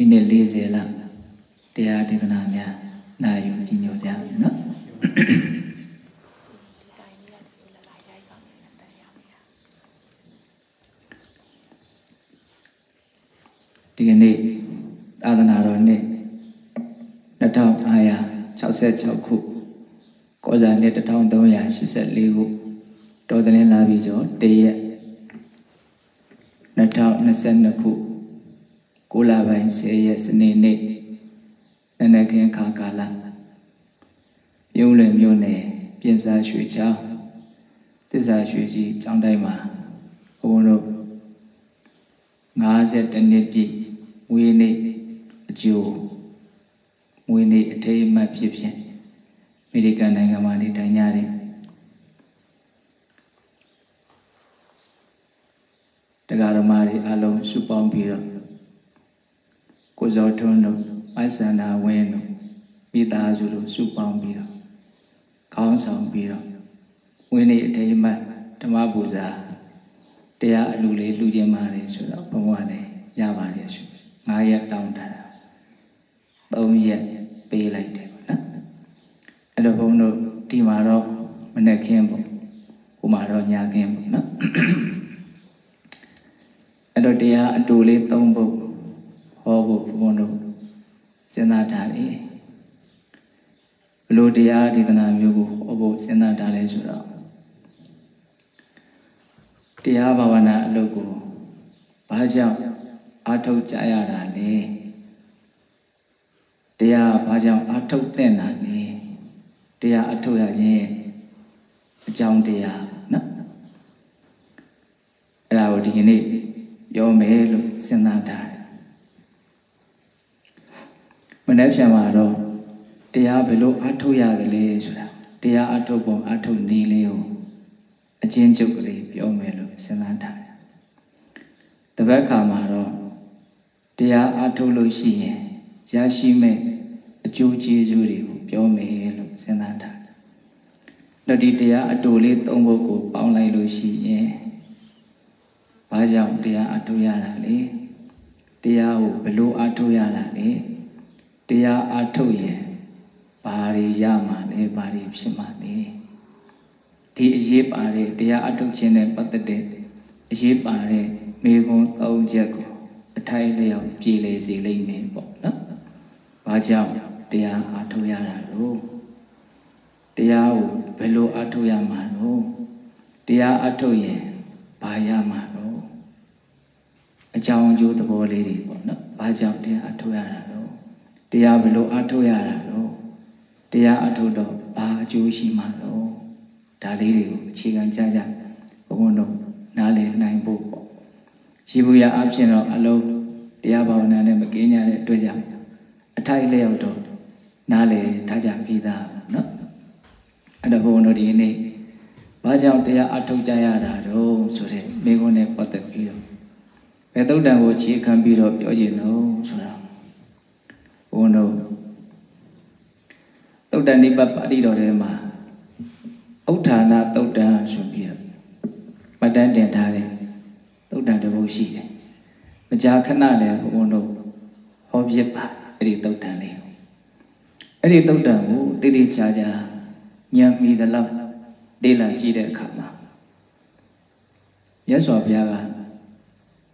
မိနစ်40လောက်တရားဒေသနာများနာယူကြည်ညိုကြပြီနော်ဒီကနေ့သာသနာတော်နှစ်2566ခုကောဇာနှစ်1384ခုတော်သလင်းလာပြီကျော်တရက်2022ခု ကိုလာပိုင်း10ရက်စနေနေ့နနက်ခင်းခါကာလပြုံးလည်မြို့နယ်ပြင်စာရွှေချောင်းသစ္စာရွှေကြီးကျောင်းတိုင်းမှာဘုန်းတော်50နှစ်ပြည့်ဝေးနေ့အကျိုးဝေးနေ့အထိမ်းအမှတ်ဖြစ်ဖြင့်အမေရိကန်နိုင်ငံမှာနေထိုင်ကြတဲ့တရားဓမ္မတွေအလုံးစုပေါင်းပြီးတော့ ကိုဇော်ထွန်းတို့အိုက်ဆန္ဒဝင်းတို့မိသားစုတို့စုပေါင်းပြီးတော့ခေါင်းဆောင်ပြီးတော့ဝင်းနေ့အထိမ်းအမှတ်ဓမ္မပူဇာတရားအလူလေးလူချင်းမာတယ်ဆိုတော့ဘုံကလည်းရပါတယ်ရှင်9ရက်တောင်းတာ3ရက်ပေးလိုက်တယ်ပေါ့နော်အဲ့တော့ဘုန်းတို့ဒီမှာတော့မနေ့ခင်းပေါ့ဟိုမှာတော့ညခင်းပေါ့နော်အဲ့တော့တရားအတူလေး3ပုဒ် ဟောဖို့ဘုန်းတို့စဉ်းစားထားတယ်ဘလို့တရားဒေသနာမျိုးကိုဟောဖို့စဉ်းစားထားလဲဆိုတော့တရားဘာဝနာအလုပ်ကိုဘာကြောင့်အာထုတ်ကြရတာလဲတရားဘာကြောင့်အာထုတ်တဲ့နာလဲတရားအထုတ်ရခြင်းရဲ့အကြောင်းတရားနော်အဲ့ဒါကိုဒီကနေ့ပြောမယ်လို့စဉ်းစားထားတယ် မနေ့ပြန်မှာတော့တရားဘယ်လိုအာထုတ်ရတယ်လဲဆိုတာတရားအထုတ်ပုံအထုတ်နည်းလေးကိုအချင်းချုပ်ကလေးပြောမယ်လို့စဉ်းစားထားတယ်တပတ်ခါမှာတော့တရားအားထုတ်လို့ရှိရင်ရရှိမဲ့အကျိုးကျေးဇူးတွေကိုပြောမယ်လို့စဉ်းစားထားတယ်။လက်ဒီတရားအတူလေးသုံးဖို့ကိုပေါင်းလိုက်လို့ရှိရင်ဘာကြောင့်တရားအထုတ်ရတာလဲ။တရားကိုဘလို့အထုတ်ရတာလဲ။ တရားအထုတ်ရင်ဘာတွေရမှာလဲဘာတွေဖြစ်မှာလဲ။ဒီအရေးပါတဲ့တရားအထုတ်ခြင်းနဲ့ပတ်သက်တဲ့အရေးပါတဲ့မိဂုံ၃ချက်ကိုအထိုက်လျောက်ပြည်လေစေလိမ့်မယ်ပေါ့နော်။ဘာကြောင့်တရားအားထုတ်ရတာလို့တရားကိုဘယ်လိုအားထုတ်ရမှာလို့တရားအားထုတ်ရင်ဘာရမှာလို့အကြောင်းအကျိုးသဘောလေးတွေပေါ့နော်။ဘာကြောင့်တရားအားထုတ်ရတာလို့ တရားဘယ်လိုအားထုတ်ရတာလို့တရားအားထုတ်တော့ဘာအကျိုးရှိမှာလို့ဒါလေးတွေကိုအခြေခံကြကြဘုံဘုံတို့နားလည်နိုင်ဖို့ပေါ့ရှိဘူးရအဖြစ်တော့အလုံးတရားဘာဝနာနဲ့မကင်းကြတဲ့အတွက်ကြောင့်အထိုက်လျောက်တော့နားလေထားကြပြီးသားနော်အဲ့တော့ဘုန်းတို့ဒီနေ့ဘာကြောင့်တရားအထုတ်ကြရတာတော့ဆိုတဲ့မိကုန်းနဲ့ပတ်သက်ပြီးတော့ဘယ်သုတ်တန်ကိုခြေခံပြီးတော့ပြောကြည့်လို့ဆိုတာ ဘုန်းတို့သုတ်တန်နိဗ္ဗာန်ပါဠိတော်ထဲမှာဥဋ္ဌာဏသုတ်တန်ဆိုပြီးတော့မတန်းတင်ထားတယ်သုတ်တန်တစ်ပုဒ်ရှိတယ်မကြာခဏလည်းဘုန်းတို့ဟောပြပါအဲ့ဒီသုတ်တန်လေးအဲ့ဒီသုတ်တန်ကိုတည်တည်ချာချာညံမိသလောက်လေ့လာကြည့်တဲ့အခါမှာရသော်ဘုရားက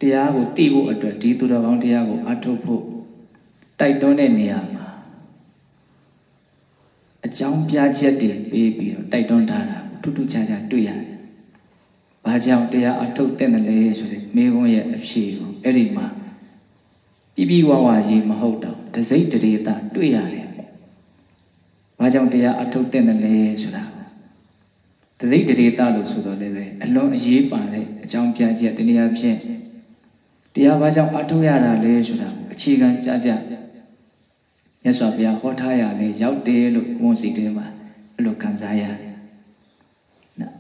တရားကိုသိဖို့အတွက်ဒီသူတော်ကောင်းတရားကိုအထုတ်ဖို့ တိုက်တွန်းတဲ့နေရာမှာအကြောင်းပြချက်တွေပေးပြီးတော့တိုက်တွန်းထားတာထူးထူးခြားခြားတွေ့ရတယ်။ဘာကြောင့်တရားအထုတ်တဲ့လဲဆိုတဲ့မိဘရဲ့အဖြေကိုအဲ့ဒီမှာပြပြဝဝကြီးမဟုတ်တော့တစိမ့်တရေတာတွေ့ရတယ်။ဘာကြောင့်တရားအထုတ်တဲ့လဲဆိုတာတစိမ့်တရေတာလို့ဆိုတော့လည်းပဲအလွန်အရေးပါတဲ့အကြောင်းပြချက်တနည်းအားဖြင့်တရားဘာကြောင့်အထုတ်ရတာလဲဆိုတာအခြေခံကြကြ မြတ်စွာဘုရားဟောထားရလဲရောက်တယ်လို့ဝန်စီတဲမှာအဲ့လိုခံစားရတယ်နော်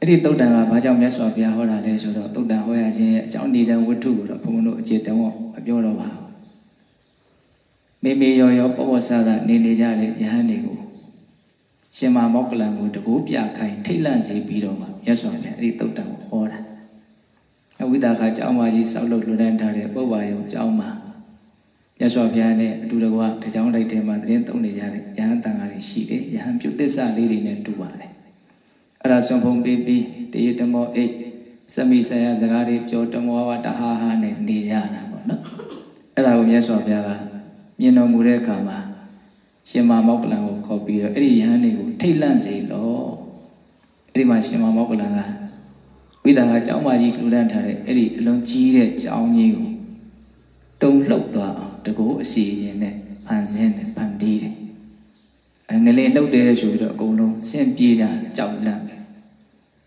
အဲ့ဒီတုတ်တန်ကဘာကြောင့်မြတ်စွာဘုရားဟောတာလဲဆိုတော့တုတ်တန်ဟောရခြင်းရဲ့အကြောင်းနေတဲ့ဝတ္ထုကိုတော့ဘုန်းဘုန်းတို့အခြေတဝမပြောတော့ပါဘူးမေမေရောရောပဝဆာကနေနေကြတဲ့ယဟန်တွေကိုရှင်မမောက္ကလံကိုတကူပြခိုင်ထိတ်လန့်စေပြီးတော့မှမြတ်စွာဘုရားအဲ့ဒီတုတ်တန်ကိုဟောတာအဝိဒါကကျောင်းမကြီးဆောက်လုပ်လူတန်းထားတဲ့ပုဗ္ဗာယုံကျောင်းမှာ မြတ်စွာဘုရားနဲ့အတူတကွာတကြောင်လိုက်ထဲမှာတရင်သုံးနေကြတဲ့ယဟန်တန်ဃာတွေရှိတယ်ယဟန်ပြုသစ္စာလေးတွေနဲ့တူပါတယ်အဲ့ဒါဆွန်ဖုံပေးပြီးတရေတမောအိတ်စမိဆရာစကားတွေပြောတမောဝတဟာဟာနဲ့နေကြတာပေါ့နော်အဲ့ဒါကိုမြတ်စွာဘုရားကမြင်တော်မူတဲ့အခါမှာရှင်မာမောက္ကလံကိုခေါ်ပြီးတော့အဲ့ဒီယဟန်တွေကိုထိတ်လန့်စေလို့အဲ့ဒီမှာရှင်မာမောက္ကလံကဝိသဟာကျောင်းမကြီးလှူဒန်းထားတဲ့အဲ့ဒီအလုံးကြီးတဲ့ကျောင်းကြီးကိုတုံလှုပ်သွားအောင် တကူအစီရင်နဲ့ဖန်ဆင်းတယ်ဖန်တီးတယ်အငလေးလှုပ်တယ်ဆိုပြီးတော့အကုန်လုံးဆင့်ပြေးကြကြောက်လန့်တယ်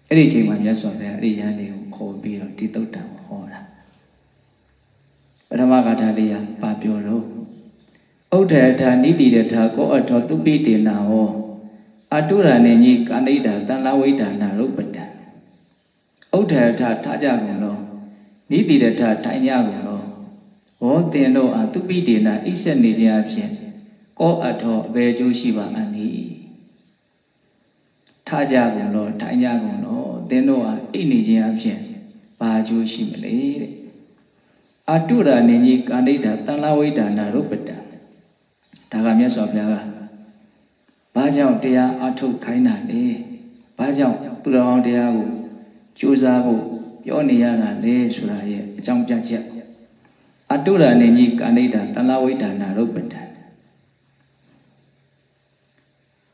အဲ့ဒီအချိန်မှာမြတ်စွာဘုရားအဲ့ဒီယဟန်တွေကိုခေါ်ပြီးတော့ဒီတုတ်တံကိုဟောတာပထမဂါထာလေးကပါပြောတော့ဥဒ္ဓထာနိတိရထာကောအထောသူပိတေနာဟောအတုရဏေကြီးကဏိတာတန်လဝိဒါနာရုပ္ပတံဥဒ္ဓထထားကြကုန်တော့နိတိရထထိုင်ကြကုန် တော့ဟောတင်တို့အားသူပိတေနာအိဆက်နေခြင်းအဖြစ်ကောအထောအဘယ်ကျိုးရှိပါအန်ဤထားကြကုန်တော့ထိုင်ကြကုန်တော့တင်တို့အားအိနေခြင်းအဖြစ်ဘာကျိုးရှိမလဲတဲ့အတုရဏေကြီးကဏိတာတန်လဝိဒါနာရုပ္ပတံဒါကမြတ်စွာဘုရားကဘာကြောင့်တရားအထုတ်ခိုင်းတာလဲဘာကြောင့်သူတော်အောင်တရားကိုကြိုးစားဖို့ပြောနေရတာလဲဆိုတာရဲ့အကြောင်းပြချက် အတုရအနေကြီးကာဏိတာတလဝိဒါနာရုပ်ပတံ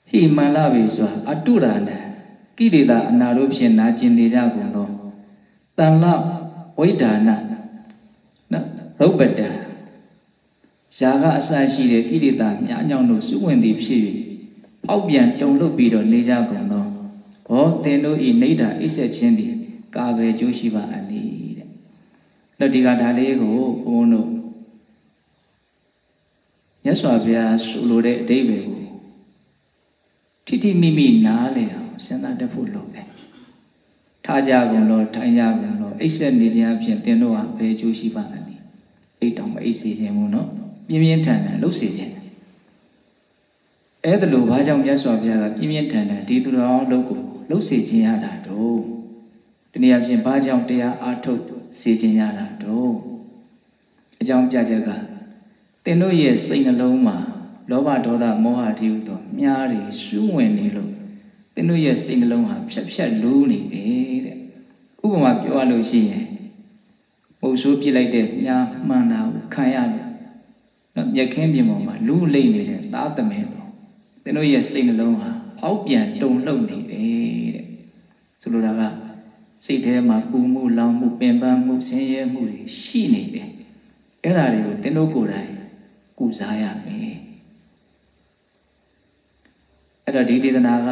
ဟိမန္လဝေစွာအတုရဏကိရိတာအနာတို့ဖြင့်နာကျင်နေကြကုန်သောတန်လဝိဒါနာနော်ရုပ်ပတံယာကအစရှိတဲ့ကိရိတာမြားညောင်းတို့စုဝင်သည်ဖြစ်၍ပေါက်ပြန်တုံလုတ်ပြီးတော့နေကြကုန်သောဘောသင်တို့ဤနေဓာအိဆက်ချင်းသည်ကာပဲကျိုးရှိပါအနိတဲ့။ တော့ဒီကဒါလေးကိုဘုန်းတို့မြတ်စွာဘုရားဆိုလိုတဲ့အတိတ်ပဲကိုထိထိမိမိနားလေအောင်စဉ်းစားတတ်ဖို့လိုတယ်။ထားကြကုန်လို့ထိုင်ကြကုန်လို့အိဆက်နေခြင်းအဖြစ်သင်တို့ဟာဘယ်ကျိုးရှိပါအနိ။အိတ်တောင်မအိစေခြင်းဘူးနော်။ပြင်းပြင်းထန်ထန်လှုပ်စေခြင်းအဲ့ဒါလို့ဘာကြောင့်မြတ်စွာဘုရားကပြင်းပြင်းထန်ထန်ဒီသူတော်လုပ်ကိုလှုပ်စေခြင်းရတာတော့ဒီနေရာချင်းဘာကြောင့်တရားအားထုတ် စေခြင်းရတာတော့အကြောင်းပြချက်ကသင်တို့ရဲ့စိတ်နှလုံးမှာလောဘဒေါသမောဟတိဟုသောမြားတွေရှူးဝင်နေလို့သင်တို့ရဲ့စိတ်နှလုံးဟာဖြတ်ဖြတ်လူးနေပဲတဲ့ဥပမာပြောရလို့ရှိရင်မုတ်ဆိုးပြစ်လိုက်တဲ့မြားမှန်တာကိုခံရလို့နော်မြက်ခင်းပြင်ပေါ်မှာလူးလိမ့်နေတဲ့သားသမင်ပေါ့သင်တို့ရဲ့စိတ်နှလုံးဟာဖောက်ပြန်တုန်လှုပ်နေတယ်တဲ့ဆိုလိုတာက စိတ်ထဲမှာပူမှုလောင်မှုပင်ပန်းမှုဆင်းရဲမှုတွေရှိနေတယ်အဲ့ဒါတွေကိုသင်တို့ကိုယ်တိုင်ကုစားရမယ်အဲ့တော့ဒီဒေသနာက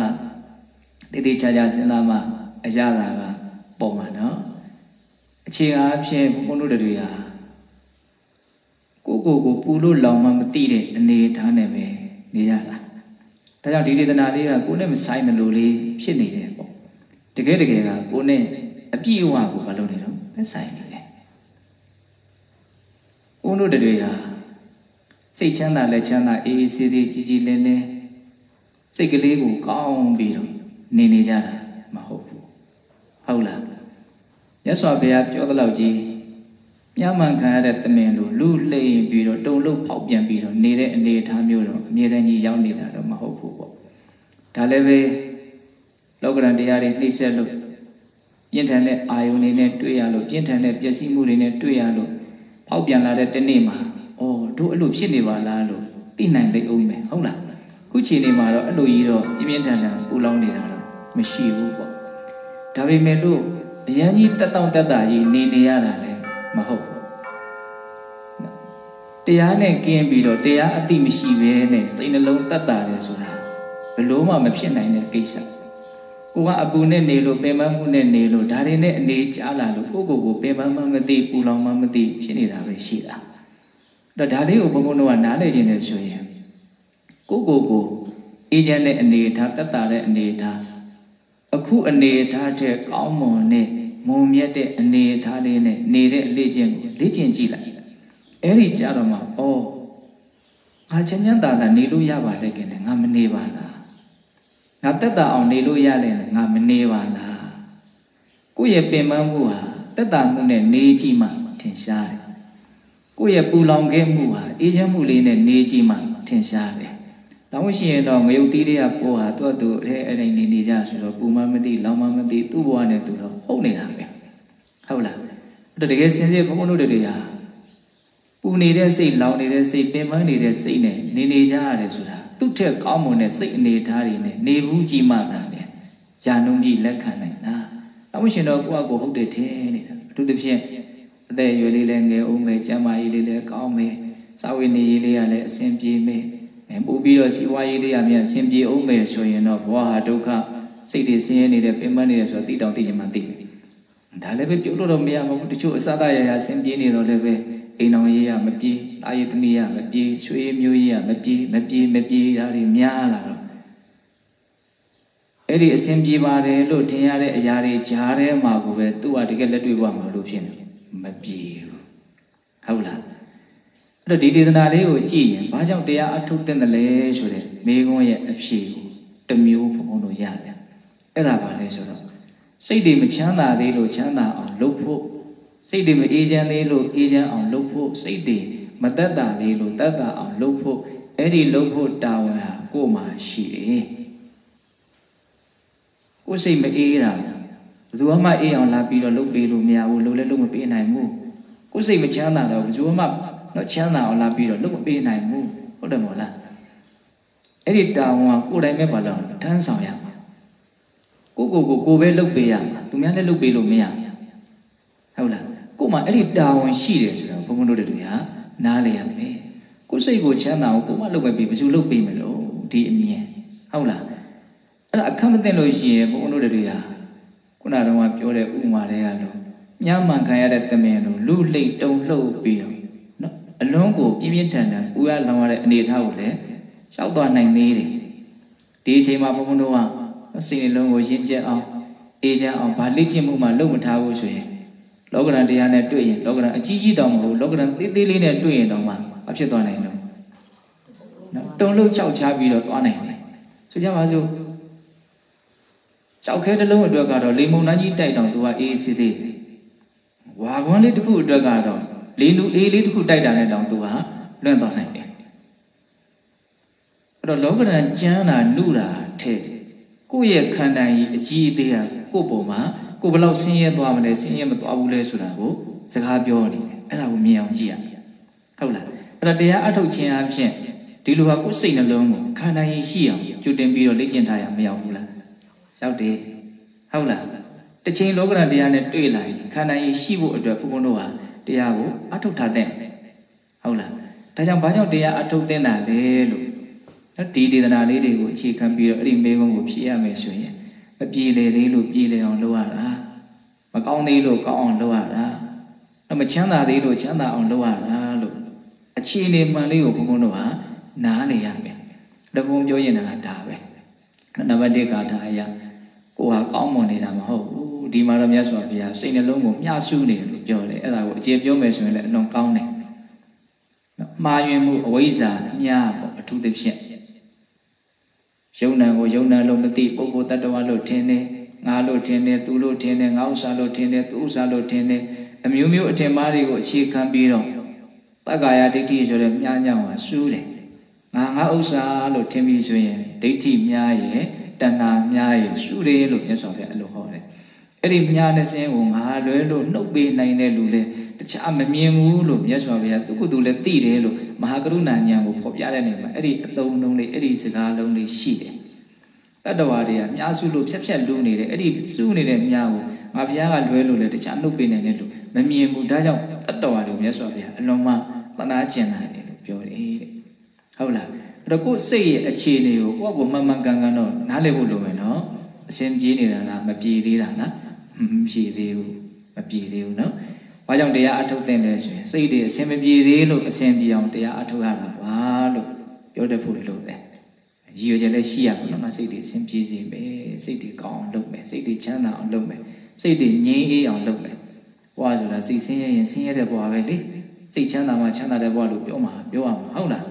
တည်တည်ချာချာစဉ်းစားမှအရသာကပုံမှန်နော်အခြေအားဖြင့်ဘုန်းတို့တွေဟာကိုကိုကိုပူလို့လောင်မှမသိတဲ့အနေအထားနဲ့ပဲနေရတာဒါကြောင့်ဒီဒေသနာလေးကကိုနဲ့မဆိုင်တယ်လို့လေးဖြစ်နေတယ်ပေါ့ တကယ်တကယ်ကကိုနဲ့အပြည့်အဝကိုမလုပ်နေတော့သက်ဆိုင်နေတယ်ဦးတို့တွေဟာစိတ်ချမ်းသာလက်ချမ်းသာအေးအေးဆေးဆေးကြည်ကြည်လင်းလင်းစိတ်ကလေးကိုကောင်းပြီးတော့နေနေကြတာမဟုတ်ဘူးဟုတ်လားမြတ်စွာဘုရားပြောသလောက်ကြီးမြမှန်ခံရတဲ့တမင်လိုလူလှိမ့်ပြီးတော့တုံလို့ဖောက်ပြန်ပြီးတော့နေတဲ့အနေအထားမျိုးတော့အမြဲတမ်းကြီးရောက်နေတာတော့မဟုတ်ဘူးပေါ့ဒါလည်းပဲ လောကရန်တရားတွေနှိမ့်ဆက်လို့ပြင်းထန်တဲ့အာယုန်တွေနဲ့တွေ့ရလို့ပြင်းထန်တဲ့ပျက်စီးမှုတွေနဲ့တွေ့ရလို့ဖောက်ပြန်လာတဲ့တနေ့မှာအော်တို့အဲ့လိုဖြစ်နေပါလားလို့သိနိုင်လိမ့်အောင်မယ်ဟုတ်လားခုချိန်နေမှာတော့အဲ့လိုကြီးတော့ပြင်းပြင်းထန်ထန်ပူလောင်နေတာတော့မရှိဘူးပေါ့ဒါပေမဲ့လို့အရန်ကြီးတက်တောင့်တက်တာကြီးနေနေရတာလည်းမဟုတ်ဘူးတရားနဲ့ကင်းပြီးတော့တရားအတိမရှိဘဲနဲ့စိတ်နှလုံးတတ်တာလေဆိုတာဘလို့မှမဖြစ်နိုင်တဲ့ကိစ္စ ကိုကအပူနဲ့နေလို့ပင်ပန်းမှုနဲ့နေလို့ဒါတွေနဲ့အနေကြားလာလို့ကိုကိုကိုပင်ပန်းမှမသိပူလောင်မှမသိဖြစ်နေတာပဲရှိတာအဲ့တော့ဒါလေးကိုဘုံဘုံတို့ကနားလည်ခြင်းနဲ့ဆိုရင်ကိုကိုကိုအေဂျင့်တဲ့အနေထားတက်တာတဲ့အနေထားအခုအနေထားတဲ့ကောင်းမွန်တဲ့မုံမြတ်တဲ့အနေထားလေးနဲ့နေတဲ့အလေးချင်းကိုလေ့ကျင့်ကြည့်လိုက်အဲ့ဒီကြတော့မှဩငါချမ်းချမ်းသာသာနေလို့ရပါလေခင်ဗျငါမနေပါလား ငါတက်တာအောင်နေလို့ရလဲငါမနေပါလားကိုယ့်ရဲ့ပင်ပန်းမှုဟာတက်တာမှုနဲ့နေကြည့်မှထင်ရှားတယ်ကိုယ့်ရဲ့ပူလောင်ခဲ့မှုဟာအေးချမ်းမှုလေးနဲ့နေကြည့်မှထင်ရှားတယ်။နောက်ရှိရင်တော့ငရုတ်တီးတွေကပို့ဟာသူ့အတူအဲအဲ့ဒီနေနေကြဆိုတော့ပူမှမသိလောင်မှမသိသူ့ဘဝနဲ့သူတော့ဟုတ်နေတာပဲ။ဟုတ်လား။အဲ့တော့တကယ်စင်စစ်ဘုန်းဘုန်းတို့တွေဟာပူနေတဲ့စိတ်လောင်နေတဲ့စိတ်ပင်ပန်းနေတဲ့စိတ်နဲ့နေနေကြရတယ်ဆိုတာ သူ့ထက်ကောင်းမွန်တဲ့စိတ်အနေထားတွေနဲ့နေဘူးကြည့်မှသာလေ။ယာနုံကြီးလက်ခံနိုင်တာ။နောက်ရှိရင်တော့ကိုယ့်အကိုဟုတ်တယ်ထင်နေတာ။အထူးသဖြင့်အသက်အရွယ်လေးလည်းငယ်အောင်မယ်ကျန်းမာရေးလေးလည်းကောင်းမယ်စာဝိနေရေးလေးကလည်းအဆင်ပြေမယ်အဲပို့ပြီးတော့စီဝါရေးလေးကမြန်အဆင်ပြေအောင်မယ်ဆိုရင်တော့ဘဝဟာဒုက္ခစိတ်တွေဆင်းရဲနေတဲ့ပင်ပန်းနေတယ်ဆိုတော့တိတောင်သိချင်မှသိတယ်ဒါလည်းပဲပြုတ်လို့တော့မရမဘူးတချို့အစသာရရဆင်ပြေနေတော့လည်းပဲ အိမ်တော်ရေးရမပြေတာရည်သမီးရမပြေရွှေမျိုးရေးရမပြေမပြေမပြေဒါတွေများလာတော့အဲ့ဒီအဆင်ပြေပါတယ်လို့ထင်ရတဲ့အရာတွေကြားထဲမှာကိုပဲသူ့ဟာတကယ်လက်တွေ့ဘဝမှာလို့ဖြစ်နေမပြေဘူးဟုတ်လားအဲ့တော့ဒီဒေသနာလေးကိုကြည့်ရင်ဘာကြောင့်တရားအထုတ်တဲ့လဲဆိုတဲ့မိကုံးရဲ့အဖြေကိုတစ်မျိုးဘုံဘုံတို့ရတယ်အဲ့ဒါပါလဲဆိုတော့စိတ်တွေမချမ်းသာသေးလို့ချမ်းသာအောင်လုပ်ဖို့ စိတ်တွေမအေးချမ်းသေးလို့အေးချမ်းအောင်လုပ်ဖို့စိတ်တွေမတက်တာသေးလို့တက်တာအောင်လုပ်ဖို့အဲ့ဒီလုပ်ဖို့တာဝန်ဟာကိုယ်မှာရှိတယ်ကိုယ်စိတ်မအေးတာဘယ်သူမှအေးအောင်လာပြီးတော့လုပ်ပေးလို့မရဘူးလုပ်လည်းလုပ်မပေးနိုင်ဘူးကိုယ်စိတ်မချမ်းသာတော့ဘယ်သူမှတော့ချမ်းသာအောင်လာပြီးတော့လုပ်မပေးနိုင်ဘူးဟုတ်တယ်မို့လားအဲ့ဒီတာဝန်ကကိုယ်တိုင်ပဲပါတော့ထမ်းဆောင်ရမှာကိုကိုကိုကိုပဲလုပ်ပေးရမှာသူများလည်းလုပ်ပေးလို့မရဟုတ်လား ကို့မှာအဲ့ဒီတာဝန်ရှိတယ်ဆိုတော့ဘုန်းဘုန်းတို့တွေဟာနားလေရမယ်ကိုယ်စိတ်ကိုချမ်းသာအောင်ကိုမလုပ်မပေးဘယ်သူလုပ်ပေးမလို့ဒီအမြင်ဟုတ်လားအဲ့ဒါအခက်မသိလို့ရှိရင်ဘုန်းဘုန်းတို့တွေဟာခုနကတော့ပြောတဲ့ဥမာတွေကလို့ညမှန်ခံရတဲ့တမင်လို့လူလှိတ်တုံလှုပ်ပြီးတော့နော်အလုံးကိုပြင်းပြင်းထန်ထန်ပူရလောင်ရတဲ့အနေအထားကိုလည်းရှောက်သွားနိုင်သေးတယ်ဒီအချိန်မှာဘုန်းဘုန်းတို့ကစိတ်နှလုံးကိုရင့်ကျက်အောင်အေးချမ်းအောင်ဗာလေ့ကျင့်မှုမှလုပ်မထားဘူးဆိုရင် လောကရန်တရားနဲ့တွေ့ရင်လောကရန်အကြီးကြီးတောင်မဟုတ်လောကရန်သေးသေးလေးနဲ့တွေ့ရင်တော့မှအဖြစ်သွားနိုင်တော့နော်တုံလို့ကြောက်ချပြီးတော့သွားနိုင်တယ်ဆိုကြပါစို့ကြောက်ခဲတစ်လုံးအတွက်ကတော့လေမုန်နှကြီးတိုက်တောင်သူကအေးစစ်သေးဝါကွန်းလေးတစ်ခုအတွက်ကတော့လေလူအေးလေးတစ်ခုတိုက်တာနဲ့တောင်သူကလွန့်သွားနိုင်တယ်အဲ့တော့လောကရန်ကျမ်းတာနှုတာထဲကိုယ့်ရဲ့ခန္ဓာကြီးအကြီးအသေးကကိုယ့်ပုံမှာ ကိုဘလောက်ဆင်းရဲသွားမလဲဆင်းရဲမသွားဘူးလဲဆိုတာကိုစကားပြောနေတယ်အဲ့ဒါကိုမြင်အောင်ကြည့်ရဟုတ်လားအဲ့ဒါတရားအထုတ်ခြင်းအဖြစ်ဒီလိုဟာကိုယ်စိတ်နှလုံးကိုခန္ဓာရင်ရှိအောင်ကြိုတင်ပြီးတော့လေ့ကျင့်ထားရမရောက်ဘူးလားရောက်တယ်ဟုတ်လားတစ်ချိန်လောကရန်တရားနဲ့တွေ့လာရင်ခန္ဓာရင်ရှိဖို့အတွက်ဘုန်းဘုန်းတို့ဟာတရားကိုအထုတ်ထားတဲ့ဟုတ်လားဒါကြောင့်ဘာကြောင့်တရားအထုတ်တဲ့တာလဲလို့နော်ဒီဒေသနာလေးတွေကိုအခြေခံပြီးတော့အဲ့ဒီမေကုန်းကိုဖြည့်ရမယ်ဆိုရင် မပြေလေသေးလို့ပြေလေအောင်လုပ်ရတာမကောင်းသေးလို့ကောင်းအောင်လုပ်ရတာတော့မချမ်းသာသေးလို့ချမ်းသာအောင်လုပ်ရတာလို့အခြေအနေမှန်လေးကိုဘုန်းဘုန်းတို့ဟာနားလေရမယ်တဘုံပြောရင်လည်းဒါပဲနံပါတ်1ကဒါအရာကိုဟာကောင်းမွန်နေတာမဟုတ်ဘူးဒီမှာတော့မြတ်စွာဘုရားစိတ်နှလုံးကိုမျှစုနေတယ်လို့ပြောတယ်အဲ့ဒါကိုအကျေပြောမယ်ဆိုရင်လည်းအလွန်ကောင်းတယ်မှားယွင်းမှုအဝိဇ္ဇာမျှပေါ့အထူးသဖြင့် ယုံနံကိုယုံနံလို့မသိပုဂ္ဂိုလ်တ attva လို့ထင်တယ်ငါလို့ထင်တယ်သူလို့ထင်တယ်ငါဥစ္စာလို့ထင်တယ်သူဥစ္စာလို့ထင်တယ်အမျိုးမျိုးအထင်မှားတွေကိုအခြေခံပြီးတော့တက္ကာယဒိဋ္ဌိဆိုတဲ့မြားညောင်ဟာရှူးတယ်ငါငါဥစ္စာလို့ထင်ပြီးဆိုရင်ဒိဋ္ဌိများရဲ့တဏှာများရဲ့ရှူးတယ်လို့မြတ်စွာဘုရားအဲ့လိုဟောတယ်အဲ့ဒီမြားတဲ့စင်းကိုငါလွဲလို့နှုတ်ပေးနိုင်တဲ့လူလေ တခြားမမြင်ဘူးလို့မြတ်စွာဘုရားသူကသူလည်းသိတယ်လို့မဟာကရုဏာဉာဏ်ကိုဖော်ပြတဲ့နေမှာအဲ့ဒီအသုံးလုံးလေးအဲ့ဒီစကားလုံးလေးရှိတယ်တတ္တဝါတွေကမြားစုလို့ဖြက်ဖြက်လူနေတယ်အဲ့ဒီစုနေတဲ့မြားကိုငါဘုရားကလွဲလို့လေတခြားနှုတ်ပေးနိုင်တယ်လို့မမြင်ဘူးဒါကြောင့်တတ္တဝါတွေကိုမြတ်စွာဘုရားအလုံးမသနာကျင်တယ်လို့ပြောတယ်တဲ့ဟုတ်လားအဲ့တော့ကိုယ်စိတ်ရဲ့အခြေအနေကိုကိုယ့်ကိုမှန်မှန်ကန်ကန်တော့နားလည်ဖို့လိုမယ်နော်အစဉ်ပြေးနေတာလားမပြေသေးတာလားမပြေသေးဘူးမပြေသေးဘူးနော် ဘာကြောင့်တရားအထုတ်တဲ့လဲဆိုရင်စိတ်တွေအစဉ်မပြေသေးလို့အစဉ်ပြေအောင်တရားအထုတ်ရတာပါလို့ပြောတတ်ဖို့လိုတယ်ရည်ရွယ်ချက်လည်းရှိရပါတော့ငါစိတ်တွေအစဉ်ပြေစေမယ်စိတ်တွေကောင်းအောင်လုပ်မယ်စိတ်တွေချမ်းသာအောင်လုပ်မယ်စိတ်တွေငြိမ်းအေးအောင်လုပ်မယ်ဘဝဆိုတာစိတ်ဆင်းရဲရင်ဆင်းရဲတဲ့ဘဝပဲလေစိတ်ချမ်းသာမှချမ်းသာတဲ့ဘဝလို့ပြောမှာပြောရမှာဟုတ်လား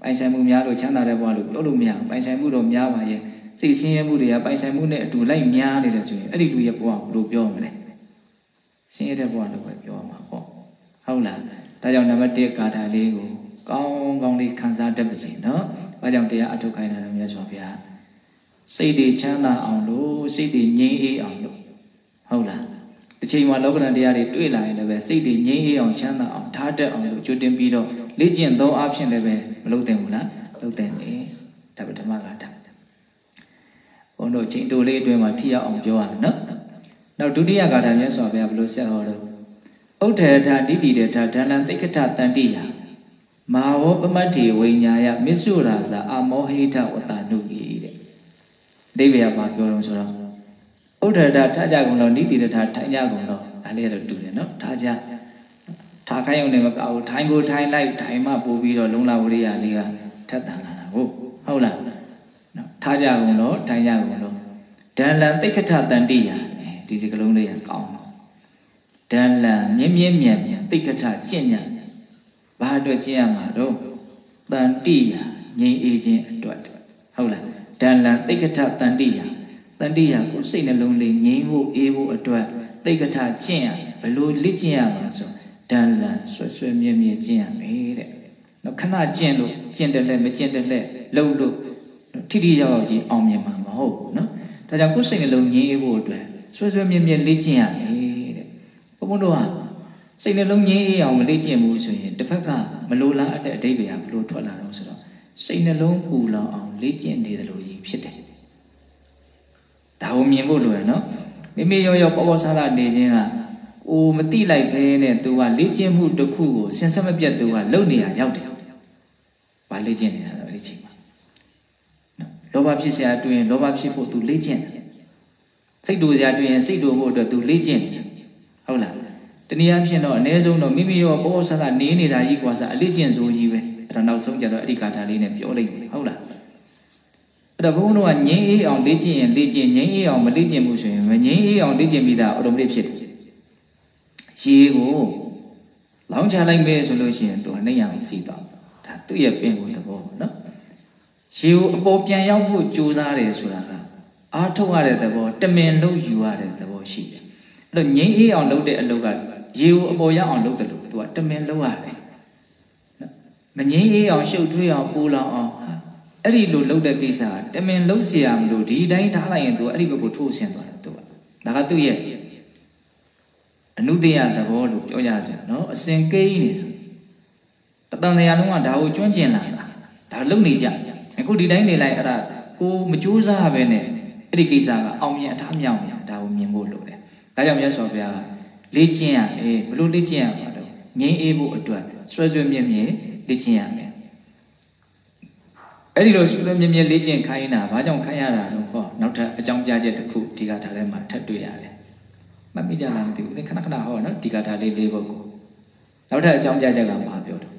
ပိုင်ဆိုင်မှုများလို့ချမ်းသာတဲ့ဘဝလို့ပြောလို့မရဘူးပိုင်ဆိုင်မှုတော့များပါရဲ့စိတ်ဆင်းရဲမှုတွေကပိုင်ဆိုင်မှုနဲ့အတူလိုက်များနေတယ်ဆိုရင်အဲ့ဒီလူရဲ့ဘဝကိုဘယ်လိုပြောမလဲ ဆင်းရဲတဲ့ဘဝလို့ပဲပြောရမှာပေါ့ဟုတ်လားဒါကြောင့်နံပါတ်1ကာထာလေးကိုကောင်းကောင်းလေးခန်းစားတတ်ပါစေနော်။ဘာကြောင့်တရားအထုတ်ခိုင်းတာလဲမြတ်စွာဘုရားစိတ်တွေချမ်းသာအောင်လို့စိတ်တွေငြိမ်းအေးအောင်လို့ဟုတ်လား။အချိန်မှာလောကဓာတ်တရားတွေတွေ့လာရင်လည်းပဲစိတ်တွေငြိမ်းအေးအောင်ချမ်းသာအောင်ထားတတ်အောင်လို့ကြိုတင်ပြီးတော့လေ့ကျင့်သောအဖြစ်လည်းပဲမလုပ်သင့်ဘူးလား။လုပ်သင့်တယ်။ဒါပထမကတာ။ဘုန်းတို့ချိန်တိုလေးအတွင်းမှာထိရောက်အောင်ပြောရမယ်နော်။ နောက်ဒုတိယဂါထာမြတ်စွာဘုရားဘယ်လိုဆက်ဟောတော့ဥဒ္ဒေထာတိတိတေထာဒန္လံသိက္ခတတန်တိယမာဝပမတ္တိဝိညာယမစ္ဆုရာဇာအမောဟိတဝတ္တနုကြီးတဲ့အဓိပ္ပာယ်ကဘာပြောလို့ဆိုတော့ဥဒ္ဒေထာထားကြကုန်တော့နိတိတေထာထိုင်ကြကုန်တော့ဒါလေးတော့တူတယ်နော်ထားကြထားခိုင်းုံနဲ့မကဘူးထိုင်ကိုထိုင်လိုက်ထိုင်မှပို့ပြီးတော့လုံလာဝရိယလေးကထက်တန်လာတာဟုတ်ဟုတ်လားနော်ထားကြကုန်တော့ထိုင်ကြကုန်တော့ဒန္လံသိက္ခတတန်တိယ ဒီစကလုံးလေးကကောင်းဒလန်မြင်းမြင်းမြန်မြန်သိက္ခထကျင့်ညံဘာအတွက်ကျင့်ရမှာတော့တန်တိယငြိမ်အေးခြင်းအတွက်ဟုတ်လားဒလန်သိက္ခထတန်တိယတန်တိယကိုစိတ်နှလုံးလေးငြိမ်ဖို့အေးဖို့အတွက်သိက္ခထကျင့်ရဘလို့လက်ကျင့်ရမှာဆိုဒလန်ဆွဲဆွဲမြဲမြဲကျင့်ရမယ်တဲ့နော်ခဏကျင့်လို့ကျင့်တယ်လဲမကျင့်တယ်လဲလှုပ်လို့ထိထိရောက်ရောက်ကြီးအောင်မြင်မှာမဟုတ်ဘူးနော်ဒါကြောင့်ကိုယ်စိတ်နှလုံးငြိမ်အေးဖို့အတွက် ဆွဲဆွဲမြဲမြဲလေ့ကျင့်ရတယ်တဲ့ဘုန်းဘုန်းတို့ကစိတ်နှလုံးငြိမ်းအေးအောင်မလေ့ကျင့်ဘူးဆိုရင်တစ်ဖက်ကမလိုလားအပ်တဲ့အတိတ်တွေကဘလို့ထွက်လာတော့ဆိုတော့စိတ်နှလုံးပူလောင်အောင်လေ့ကျင့်နေတယ်လို့ကြီးဖြစ်တယ်ဒါကိုမြင်ဖို့လိုရနော်မိမိရောရောပေါ်ပေါ်ဆားဆားနေခြင်းကအိုမတိလိုက်ဖဲနဲ့သူကလေ့ကျင့်မှုတစ်ခုကိုစဉ်ဆက်မပြတ်သူကလုပ်နေရရောက်တယ်ဘာလေ့ကျင့်နေတာလဲအဲ့ဒီချိန်မှာနော်လောဘဖြစ်စရာတွေ့ရင်လောဘဖြစ်ဖို့သူလေ့ကျင့်တယ် စိတ်တူစရာတွေ့ရင်စိတ်တူဖို့အတွက်သူလေ့ကျင့်ဟုတ်လားတနည်းအားဖြင့်တော့အ ਨੇ ဆုံးတော့မိမိရောဘောဆဆနေနေတာကြီးကွာစားအလေ့ကျင့်ဆိုကြီးပဲအဲ့ဒါနောက်ဆုံးကြတော့အဋ္ဌကာထာလေးနဲ့ပြောလိုက်မယ်ဟုတ်လားအဲ့တော့ဘုန်းတော်ကငြိမ်းအေးအောင်လေ့ကျင့်ရင်လေ့ကျင့်ငြိမ်းအေးအောင်မလေ့ကျင့်ဘူးဆိုရင်မငြိမ်းအေးအောင်လေ့ကျင့်ပြီးသားအော်တိုမက်ဖြစ်တယ်ရေကိုလောင်းချလိုက်မယ်ဆိုလို့ရှိရင်သူအနေရအောင်စီးသွားဒါသူ့ရဲ့ပင်ကိုသဘောပေါ့နော်ရေကိုအပေါ်ပြန်ရောက်ဖို့ကြိုးစားတယ်ဆိုတာက အားထုတ်ရတဲ့သဘောတမင်လို့ယူရတဲ့သဘောရှိတယ်အဲ့တော့ငြိမ်းအေးအောင်လုပ်တဲ့အလုပ်ကရေကိုအပေါ်ရောက်အောင်လုပ်တယ်လို့သူကတမင်လုပ်ရတယ်နော်မငြိမ်းအေးအောင်ရှုပ်ထွေးအောင်ပူလောင်အောင်အဲ့ဒီလိုလုပ်တဲ့ကိစ္စကတမင်လုပ်เสียမလို့ဒီတိုင်းထားလိုက်ရင်သူကအဲ့ဒီဘက်ကိုထိုးဆင်းသွားတယ်သူကဒါကသူ့ရဲ့အနုတ္တယသဘောလို့ပြောကြစရာနော်အစင်ကိန်းနေတာတန်တရားလုံးကဒါကိုကျွမ်းကျင်လာတာဒါလုပ်နေကြအခုဒီတိုင်းနေလိုက်အဲ့ဒါကိုမကြိုးစားပဲနဲ့ အဲ့ဒီကိစ္စကအောင်မြင်အထမြောက်မြင်ဒါကိုမြင်ဖို့လိုတယ်ဒါကြောင့်မြတ်စွာဘုရားလေ့ကျင့်ရမယ်ဘလို့လေ့ကျင့်ရမှာတော့ငြိမ်းအေးဖို့အတွက်ဆွဲဆွဲမြဲမြဲလေ့ကျင့်ရမယ်အဲ့ဒီလိုဆွဲဆွဲမြဲမြဲလေ့ကျင့်ခိုင်းတာဘာကြောင့်ခိုင်းရတာတော့ဟောနောက်ထပ်အကြောင်းပြချက်တစ်ခုဒီကထားထဲမှာထပ်တွေ့ရတယ်မမိကြလားမသိဘူးသင်ခဏခဏဟောနော်ဒီကထားလေးလေးပုဒ်ကိုနောက်ထပ်အကြောင်းပြချက်ကဘာပြောတော့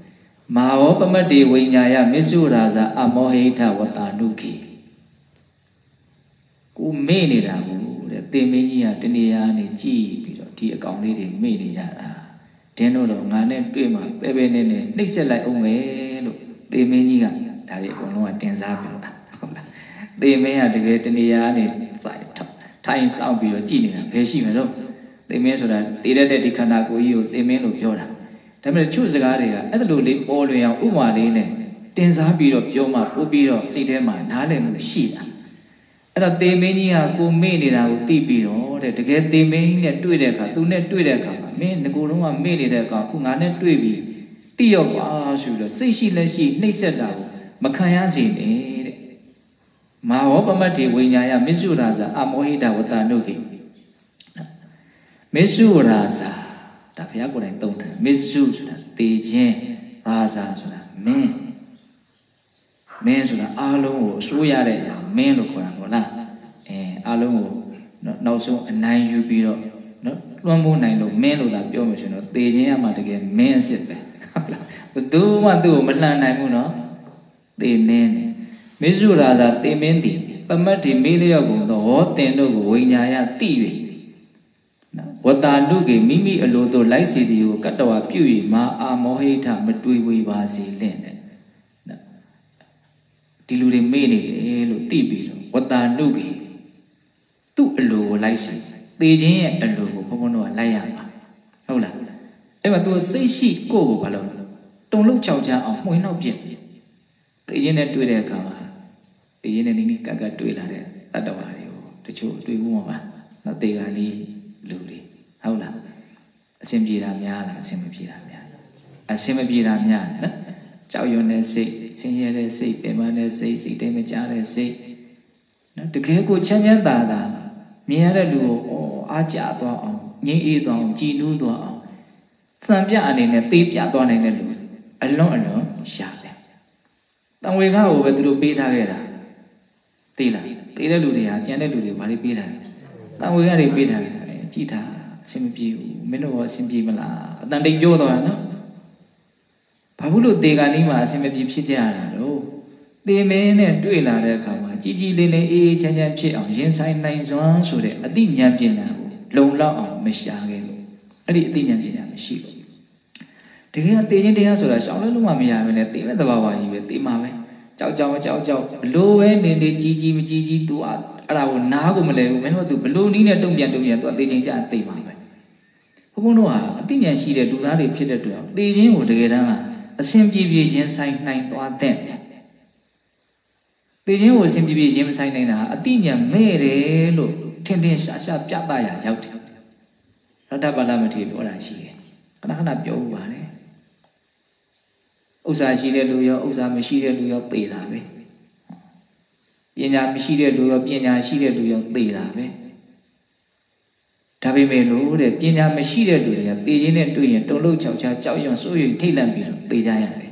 မာဝပမတ္တိဝိညာယမစ္ဆုရာဇာအမောဟိထဝတ္တာနုခိ ကိုမေ့နေတာကိုတဲ့သင်မင်းကြီးကတနေရာနေကြည်ပြီးတော့ဒီအကောင်လေးတွေမေ့နေကြတာဒင်းတို့တော့ငါနဲ့တွေ့မှပဲပဲနဲ့နဲ့နှိပ်စက်လိုက်အောင်ပဲလို့သင်မင်းကြီးကဒါတွေအကုန်လုံးကတင်စားပြောတာဟုတ်လားသင်မင်းကတကယ်တနေရာနေစိုက်ထိုင်ဆောင်ပြီးတော့ကြည်နေတာဘယ်ရှိမလို့သင်မင်းဆိုတာတည်တတ်တဲ့ဒီခန္ဓာကိုယ်ကြီးကိုသင်မင်းလို့ပြောတာဒါပေမဲ့ချုပ်စကားတွေကအဲ့လိုလေးပေါ်လွင်အောင်ဥပမာလေးနဲ့တင်စားပြီးတော့ပြောမှပို့ပြီးတော့စိတ်ထဲမှာနားလည်မှုရှိတာ အဲ့တော့သေမင်းကြီးကကိုမေ့နေတာကိုသိပြီးတော့တဲ့တကယ်သေမင်းကြီးနဲ့တွေ့တဲ့အခါသူနဲ့တွေ့တဲ့အခါမှာမင်းငကိုယ်လုံးကမေ့နေတဲ့အခါခုငါနဲ့တွေ့ပြီးသိရောကွာဆိုပြီးတော့စိတ်ရှိလက်ရှိနှိမ့်ဆက်တာကိုမခံရစေနဲ့တဲ့မာဝပမတ္တိဝိညာယမစ္ဆုရာဇာအမောဟိတဝတ္တနုကိမစ္ဆုရာဇာဒါဘုရားကိုယ်တိုင်သုံးတယ်မစ္ဆုဆိုတာတေခြင်းရာဇာဆိုတာမင်းမင်းဆိုတာအားလုံးကိုအစိုးရတဲ့အရာ မင်းလို့ခေါ်တာပေါ့လားအဲအားလုံးကိုနောက်ဆုံးအနိုင်ယူပြီးတော့နော်လွှမ်းမိုးနိုင်လို့မင်းလို့သာပြောမှရှင်တော့သေခြင်းရမှာတကယ်မင်းအစ်စ်ပဲဟုတ်လားဘယ်သူမှသူ့ကိုမလှန်နိုင်ဘူးနော်သေနင်းတယ်မစ္ဆုရာသာသေမင်းသည်ပမတ်ဒီမေးလျော့ကုန်သောဟောတင်တို့ကိုဝိညာယတိ၍ဝတ္တာလူကေမိမိအလိုသို့လိုက်စီသည်ကိုကတ္တဝပြု၍မာအာမောဟိထမတွေးဝေပါစေလင့်တဲ့ ဒီလူတွေမေ့နေတယ်လို့သိပြီးတော့ဝတ္တာလူကေသူ့အလိုကိုလိုက်စီသေခြင်းရဲ့အလိုကိုဘုန်းဘုန်းတို့ကလိုက်ရမှာဟုတ်လားအဲ့အဲ့မှာ तू စိတ်ရှိကိုယ့်ကိုဘာလို့တုံလုံးကြောက်ကြအောင်မှွေနှောက်ပြစ်တေးရင်နဲ့တွေ့တဲ့အခါမှာတေးရင်နဲ့နီးနီးကပ်ကပ်တွေ့လာတဲ့တတ္တဝါတွေကိုတချို့တွေ့ဘူးမှာပါနော်တေကလေးလူတွေဟုတ်လားအဆင်ပြေတာများလားအဆင်မပြေတာများအဆင်မပြေတာများနော် ကြောက်ရွံ့တဲ့စိတ်ဆင်းရဲတဲ့စိတ်ပင်ပန်းတဲ့စိတ်စိတ်တိတ်မကြတဲ့စိတ်နော်တကယ်ကိုချမ်းချမ်းသာသာမြင်ရတဲ့လူကိုအော်အားကြသွားအောင်ငြိမ်းအေးသွားအောင်ကြည်နူးသွားအောင်စံပြအနေနဲ့သေးပြသွားနိုင်တဲ့လူအလွန်အလွန်ရှာတယ်။တံဝေကကိုပဲသူတို့ပေးထားခဲ့တာသိလားသိတဲ့လူတွေကကြံတဲ့လူတွေဘာလို့ပေးထားလဲ။တံဝေကတွေပေးထားတယ်ကြည်တာအဆင်မပြေဘူးမင်းတို့ရောအဆင်ပြေမလားအတန်တိတ်ကြောသွားတာနော်။ ဘာလို့လို့တေကာနီးမှာအဆင်မပြေဖြစ်ကြရတာတော့တေမင်းနဲ့တွေ့လာတဲ့အခါမှာကြီးကြီးလေးလေးအေးအေးချမ်းချမ်းဖြစ်အောင်ရင်ဆိုင်နိုင်စွမ်းဆိုတဲ့အသိဉာဏ်ပညာကိုလုံလောက်အောင်မရှာခဲ့ဘူးအဲ့ဒီအသိဉာဏ်ပညာမရှိဘူးတကယ်ကတေခြင်းတရားဆိုတာရှောင်းလဲလို့မှမရဘူးလေတေမဲ့တဘာဝကြီးပဲတေမှာပဲကြောက်ကြောက်ကြောက်ကြောက်ဘလို့ပဲနေနေကြီးကြီးမကြီးကြီး तू အဲ့ဒါကိုနားကိုမလဲဘူးမင်းတို့က तू ဘလို့နီးနဲ့တုံ့ပြန်တုံ့ပြန် तू အသေးချင်းကြာတေမှာပဲဘုန်းဘုန်းတို့ကအသိဉာဏ်ရှိတဲ့လူသားတွေဖြစ်တဲ့အတွက်တေခြင်းကိုတကယ်တမ်းက အစဉ်ပြေပြေရင်ဆိုင်နိုင်သွားတဲ့တေခြင်းကိုအစဉ်ပြေပြေရင်ဆိုင်နိုင်တာဟာအသိဉာဏ်မဲ့တယ်လို့ထင်ထင်ရှားရှားပြသရာရောက်တယ်ရတ္တပါဠမထေရပြောတာရှိတယ်ခဏခဏပြောဥပါတယ်ဥစ္စာရှိတဲ့လူရောဥစ္စာမရှိတဲ့လူရောသိတာပဲပညာမရှိတဲ့လူရောပညာရှိတဲ့လူရောသိတာပဲ ဒါပေမဲ့လို့တဲ့ပညာမရှိတဲ့လူတွေကသိခြင်းနဲ့တွေ့ရင်တုံလို့ချောက်ချာကြောက်ရွံ့စိုးရိမ်ထိတ်လန့်ပြီးတော့သိကြရတယ်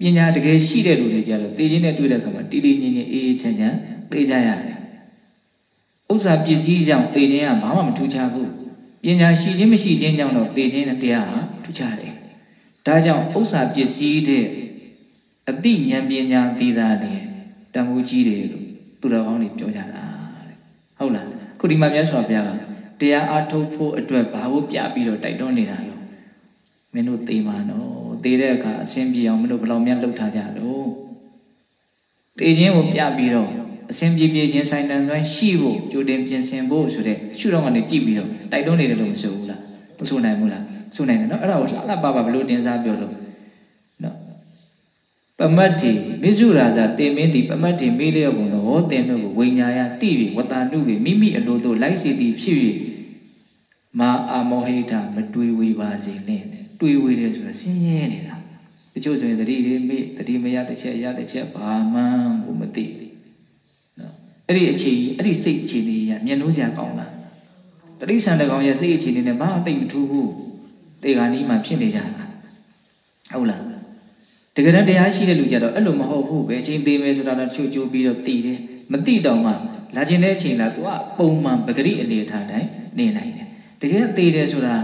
ပညာတကယ်ရှိတဲ့လူတွေကြတော့သိခြင်းနဲ့တွေ့တဲ့အခါမှာတည်တည်ငြိမ်ငြိမ်အေးအေးချမ်းချမ်းသိကြရတယ်ဥစ္စာပစ္စည်းကြောင့်သိခြင်းကဘာမှမထူးခြားဘူးပညာရှိခြင်းမရှိခြင်းကြောင့်တော့သိခြင်းနဲ့တရားဟာထူးခြားတယ်ဒါကြောင့်ဥစ္စာပစ္စည်းတဲ့အတိဉာဏ်ပညာသိတာလေတန်ဖိုးကြီးတယ်လို့သူတော်ကောင်းတွေပြောကြတာတဲ့ဟုတ်လားခုဒီမှာမြတ်စွာဘုရားက တရားအားထုတ်ဖို့အတွက်ဘာကိုပြပြီးတော့တိုက်တွန်းနေတာရောမင်းတို့သိမှာနော်သိတဲ့အခါအဆင်ပြေအောင်မင်းတို့ဘယ်လောက်များလှုပ်ထားကြတော့သိခြင်းကိုပြပြီးတော့အစဉ်ပြေပြေချင်းဆိုင်တန်စွမ်းရှိဖို့ကြိုတင်ပြင်ဆင်ဖို့ဆိုတဲ့ရှုတော့ကနေကြည့်ပြီးတော့တိုက်တွန်းနေတယ်လို့မဆိုဘူးလားမဆိုနိုင်ဘူးလားဆိုနိုင်တယ်နော်အဲ့ဒါကိုလှလှပပဘလို့တင်စားပြောလို့နော် ပမတ်တီမိစုရာဇာတင်မင်းတီပမတ်တီမေးလျော့ကုန်သောဟောတင်တို့ကိုဝိညာယတိပြီးဝတ္တနုပြီးမိမိအလိုတို့လိုက်စီသည်ဖြစ်၍မာအာမောဟိတမတွေးဝေပါစေနဲ့တွေးဝေတယ်ဆိုတာဆင်းရဲနေတာတချို့ဆိုရင်တတိတွေမေ့တတိမရတစ်ချက်ရတစ်ချက်ဘာမှမသိဘူးအဲ့ဒီအခြေအဲ့ဒီစိတ်အခြေအနေကြီးကမျက်နှိုးစရာကောင်းလားတတိဆန်တကောင်ရဲ့စိတ်အခြေအနေနဲ့ဘာမှတိတ်မထူးဘူးတေဂာနီးမှာဖြစ်နေကြတာဟုတ်လား တကယ်တမ်းတရားရှိတဲ့လူကြတော့အဲ့လိုမဟုတ်ဘူးပဲအချိန်သေးမယ်ဆိုတာတော့ချိုးချိုးပြီးတော့တည်တယ်မတိတော့မှလာခြင်းတဲ့အချိန်လား तू ကပုံမှန်ပဂရိအနေထားတိုင်းနေနိုင်တယ်တကယ်တည်တယ်ဆိုတာ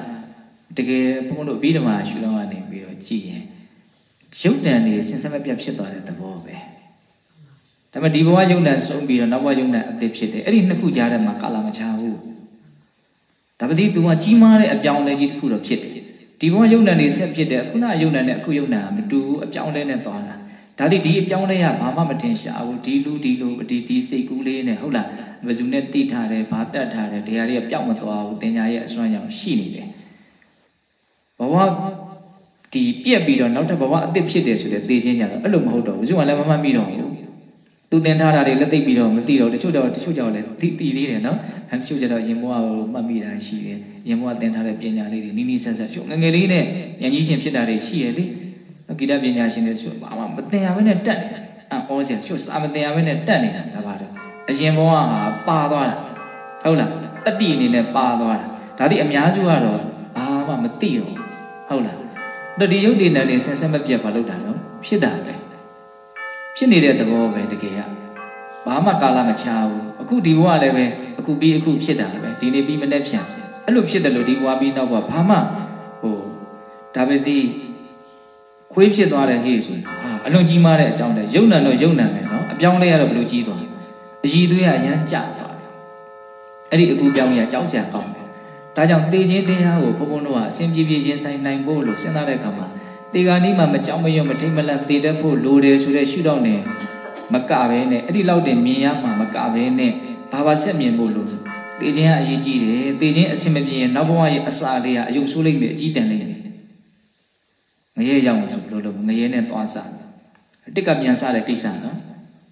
တကယ်ဘုန်းတို့ပြီးတော့မှရှုလောင်းကနေပြီးတော့ကြည်ရင်ရုပ်တံနေစင်စမပြတ်ဖြစ်သွားတဲ့သဘောပဲဒါပေမဲ့ဒီဘဝယုံနဲ့ဆုံးပြီးတော့နောက်ဘဝယုံနဲ့အသက်ဖြစ်တယ်အဲ့ဒီနှစ်ခုကြားထဲမှာကာလမချဘူးဒါပေမဲ့ तू ကကြီးမားတဲ့အပြောင်းလဲကြီးတစ်ခုတော့ဖြစ်တယ် ဒီဘဝယုံနဲ့နေဆက်ဖြစ်တယ်ခုနယုံနဲ့နဲ့အခုယုံနဲ့မတူဘူးအပြောင်းလဲနဲ့သွားတာဒါတိဒီအပြောင်းလဲရဘာမှမတင်ရှာဘူးဒီလူဒီလူဒီဒီစိတ်ကူးလေးနဲ့ဟုတ်လားဘယ်သူနဲ့တိထားတယ်ဘာတတ်ထားတယ်တရားတွေကပြောင်းမသွားဘူးတင်ညာရဲ့အစွမ်းရောင်ရှိနေတယ်ဘဝဒီပြက်ပြီးတော့နောက်ထပ်ဘဝအသစ်ဖြစ်တယ်ဆိုတဲ့သိချင်းကြတော့အဲ့လိုမဟုတ်တော့ဘူးသူကလည်းမမှတ်မိတော့ဘူး သူသင်ထားတာတွေလက်သိပ်ပြီးတော့မသိတော့တချို့တော့တချို့ကြောင့်လည်းသိသိသေးတယ်နော်အဲတချို့ကျတော့ရင်ဘွားကိုမှတ်မိတာရှိတယ်ရင်ဘွားသင်ထားတဲ့ပညာလေးတွေနီးနီးဆက်ဆက်ချို့ငငယ်လေးနဲ့ဉာဏ်ကြီးရှင်ဖြစ်တာတွေရှိရလေဂီတပညာရှင်တွေချို့ဘာမှမသင်ရဘဲနဲ့တက်နေတာအော်စရာချို့စာမသင်ရဘဲနဲ့တက်နေတာဒါပါတော့အရင်ဘွားဟာပါသွားတာဟုတ်လားတတိအနေနဲ့ပါသွားတာဒါတိအများစုကတော့ဘာမှမသိတော့ဟုတ်လားတတိယုတ်ဒီနယ်နေဆင်းဆက်မပြတ်ဘာလုပ်တာတော့ဖြစ်တာပဲ ဖြစ်နေတဲ့သဘောပဲတကယ်ကဘာမှကာလမချဘူးအခုဒီဘဝလည်းပဲအခုပြီးအခုဖြစ်တာပဲဒီနေ့ပြီးမနေ့ပြန်အဲ့လိုဖြစ်တယ်လို့ဒီဘဝပြီးနောက်ဘဝဘာမှဟိုဒါပဲဒီခွေးဖြစ်သွားတဲ့ဟေ့ဆိုရင်အာအလွန်ကြီးမားတဲ့အကြောင်းလဲယုံနံတော့ယုံနံပဲနော်အပြောင်းလဲရတော့ဘယ်လိုကြီးသွားအည်သွေးကအရန်ကြသွားတယ်အဲ့ဒီအခုပြောင်းရအကြောင်းဆရာကောင်းတယ်ဒါကြောင့်တေခြင်းတရားကိုဘုန်းဘုန်းတို့ကအစဉ်ပြေပြေရင်ဆိုင်နိုင်ဖို့လို့စဉ်းစားတဲ့အခါမှာ တေဂာနီးမှာမကြောက်မရွံ့မထိမ့်မလန့်တည်တတ်ဖို့လိုတယ်ဆိုတဲ့ရှုထောင့်နဲ့မကပဲနဲ့အဲ့ဒီလောက်တင်မြင်ရမှာမကပဲနဲ့ဘာဘာဆက်မြင်ဖို့လို့ဆိုတေခြင်းကအရေးကြီးတယ်တေခြင်းအစင်မပြေရင်နောက်ဘဝရဲ့အစာလေးကအယုံဆိုးလိမ့်မယ်အကြီးတန်လိမ့်မယ်ငရဲရောက်မှာဆိုဘလို့လို့ငရဲနဲ့သွားစားတစ်ကပြန်စားတဲ့ကိစ္စနော်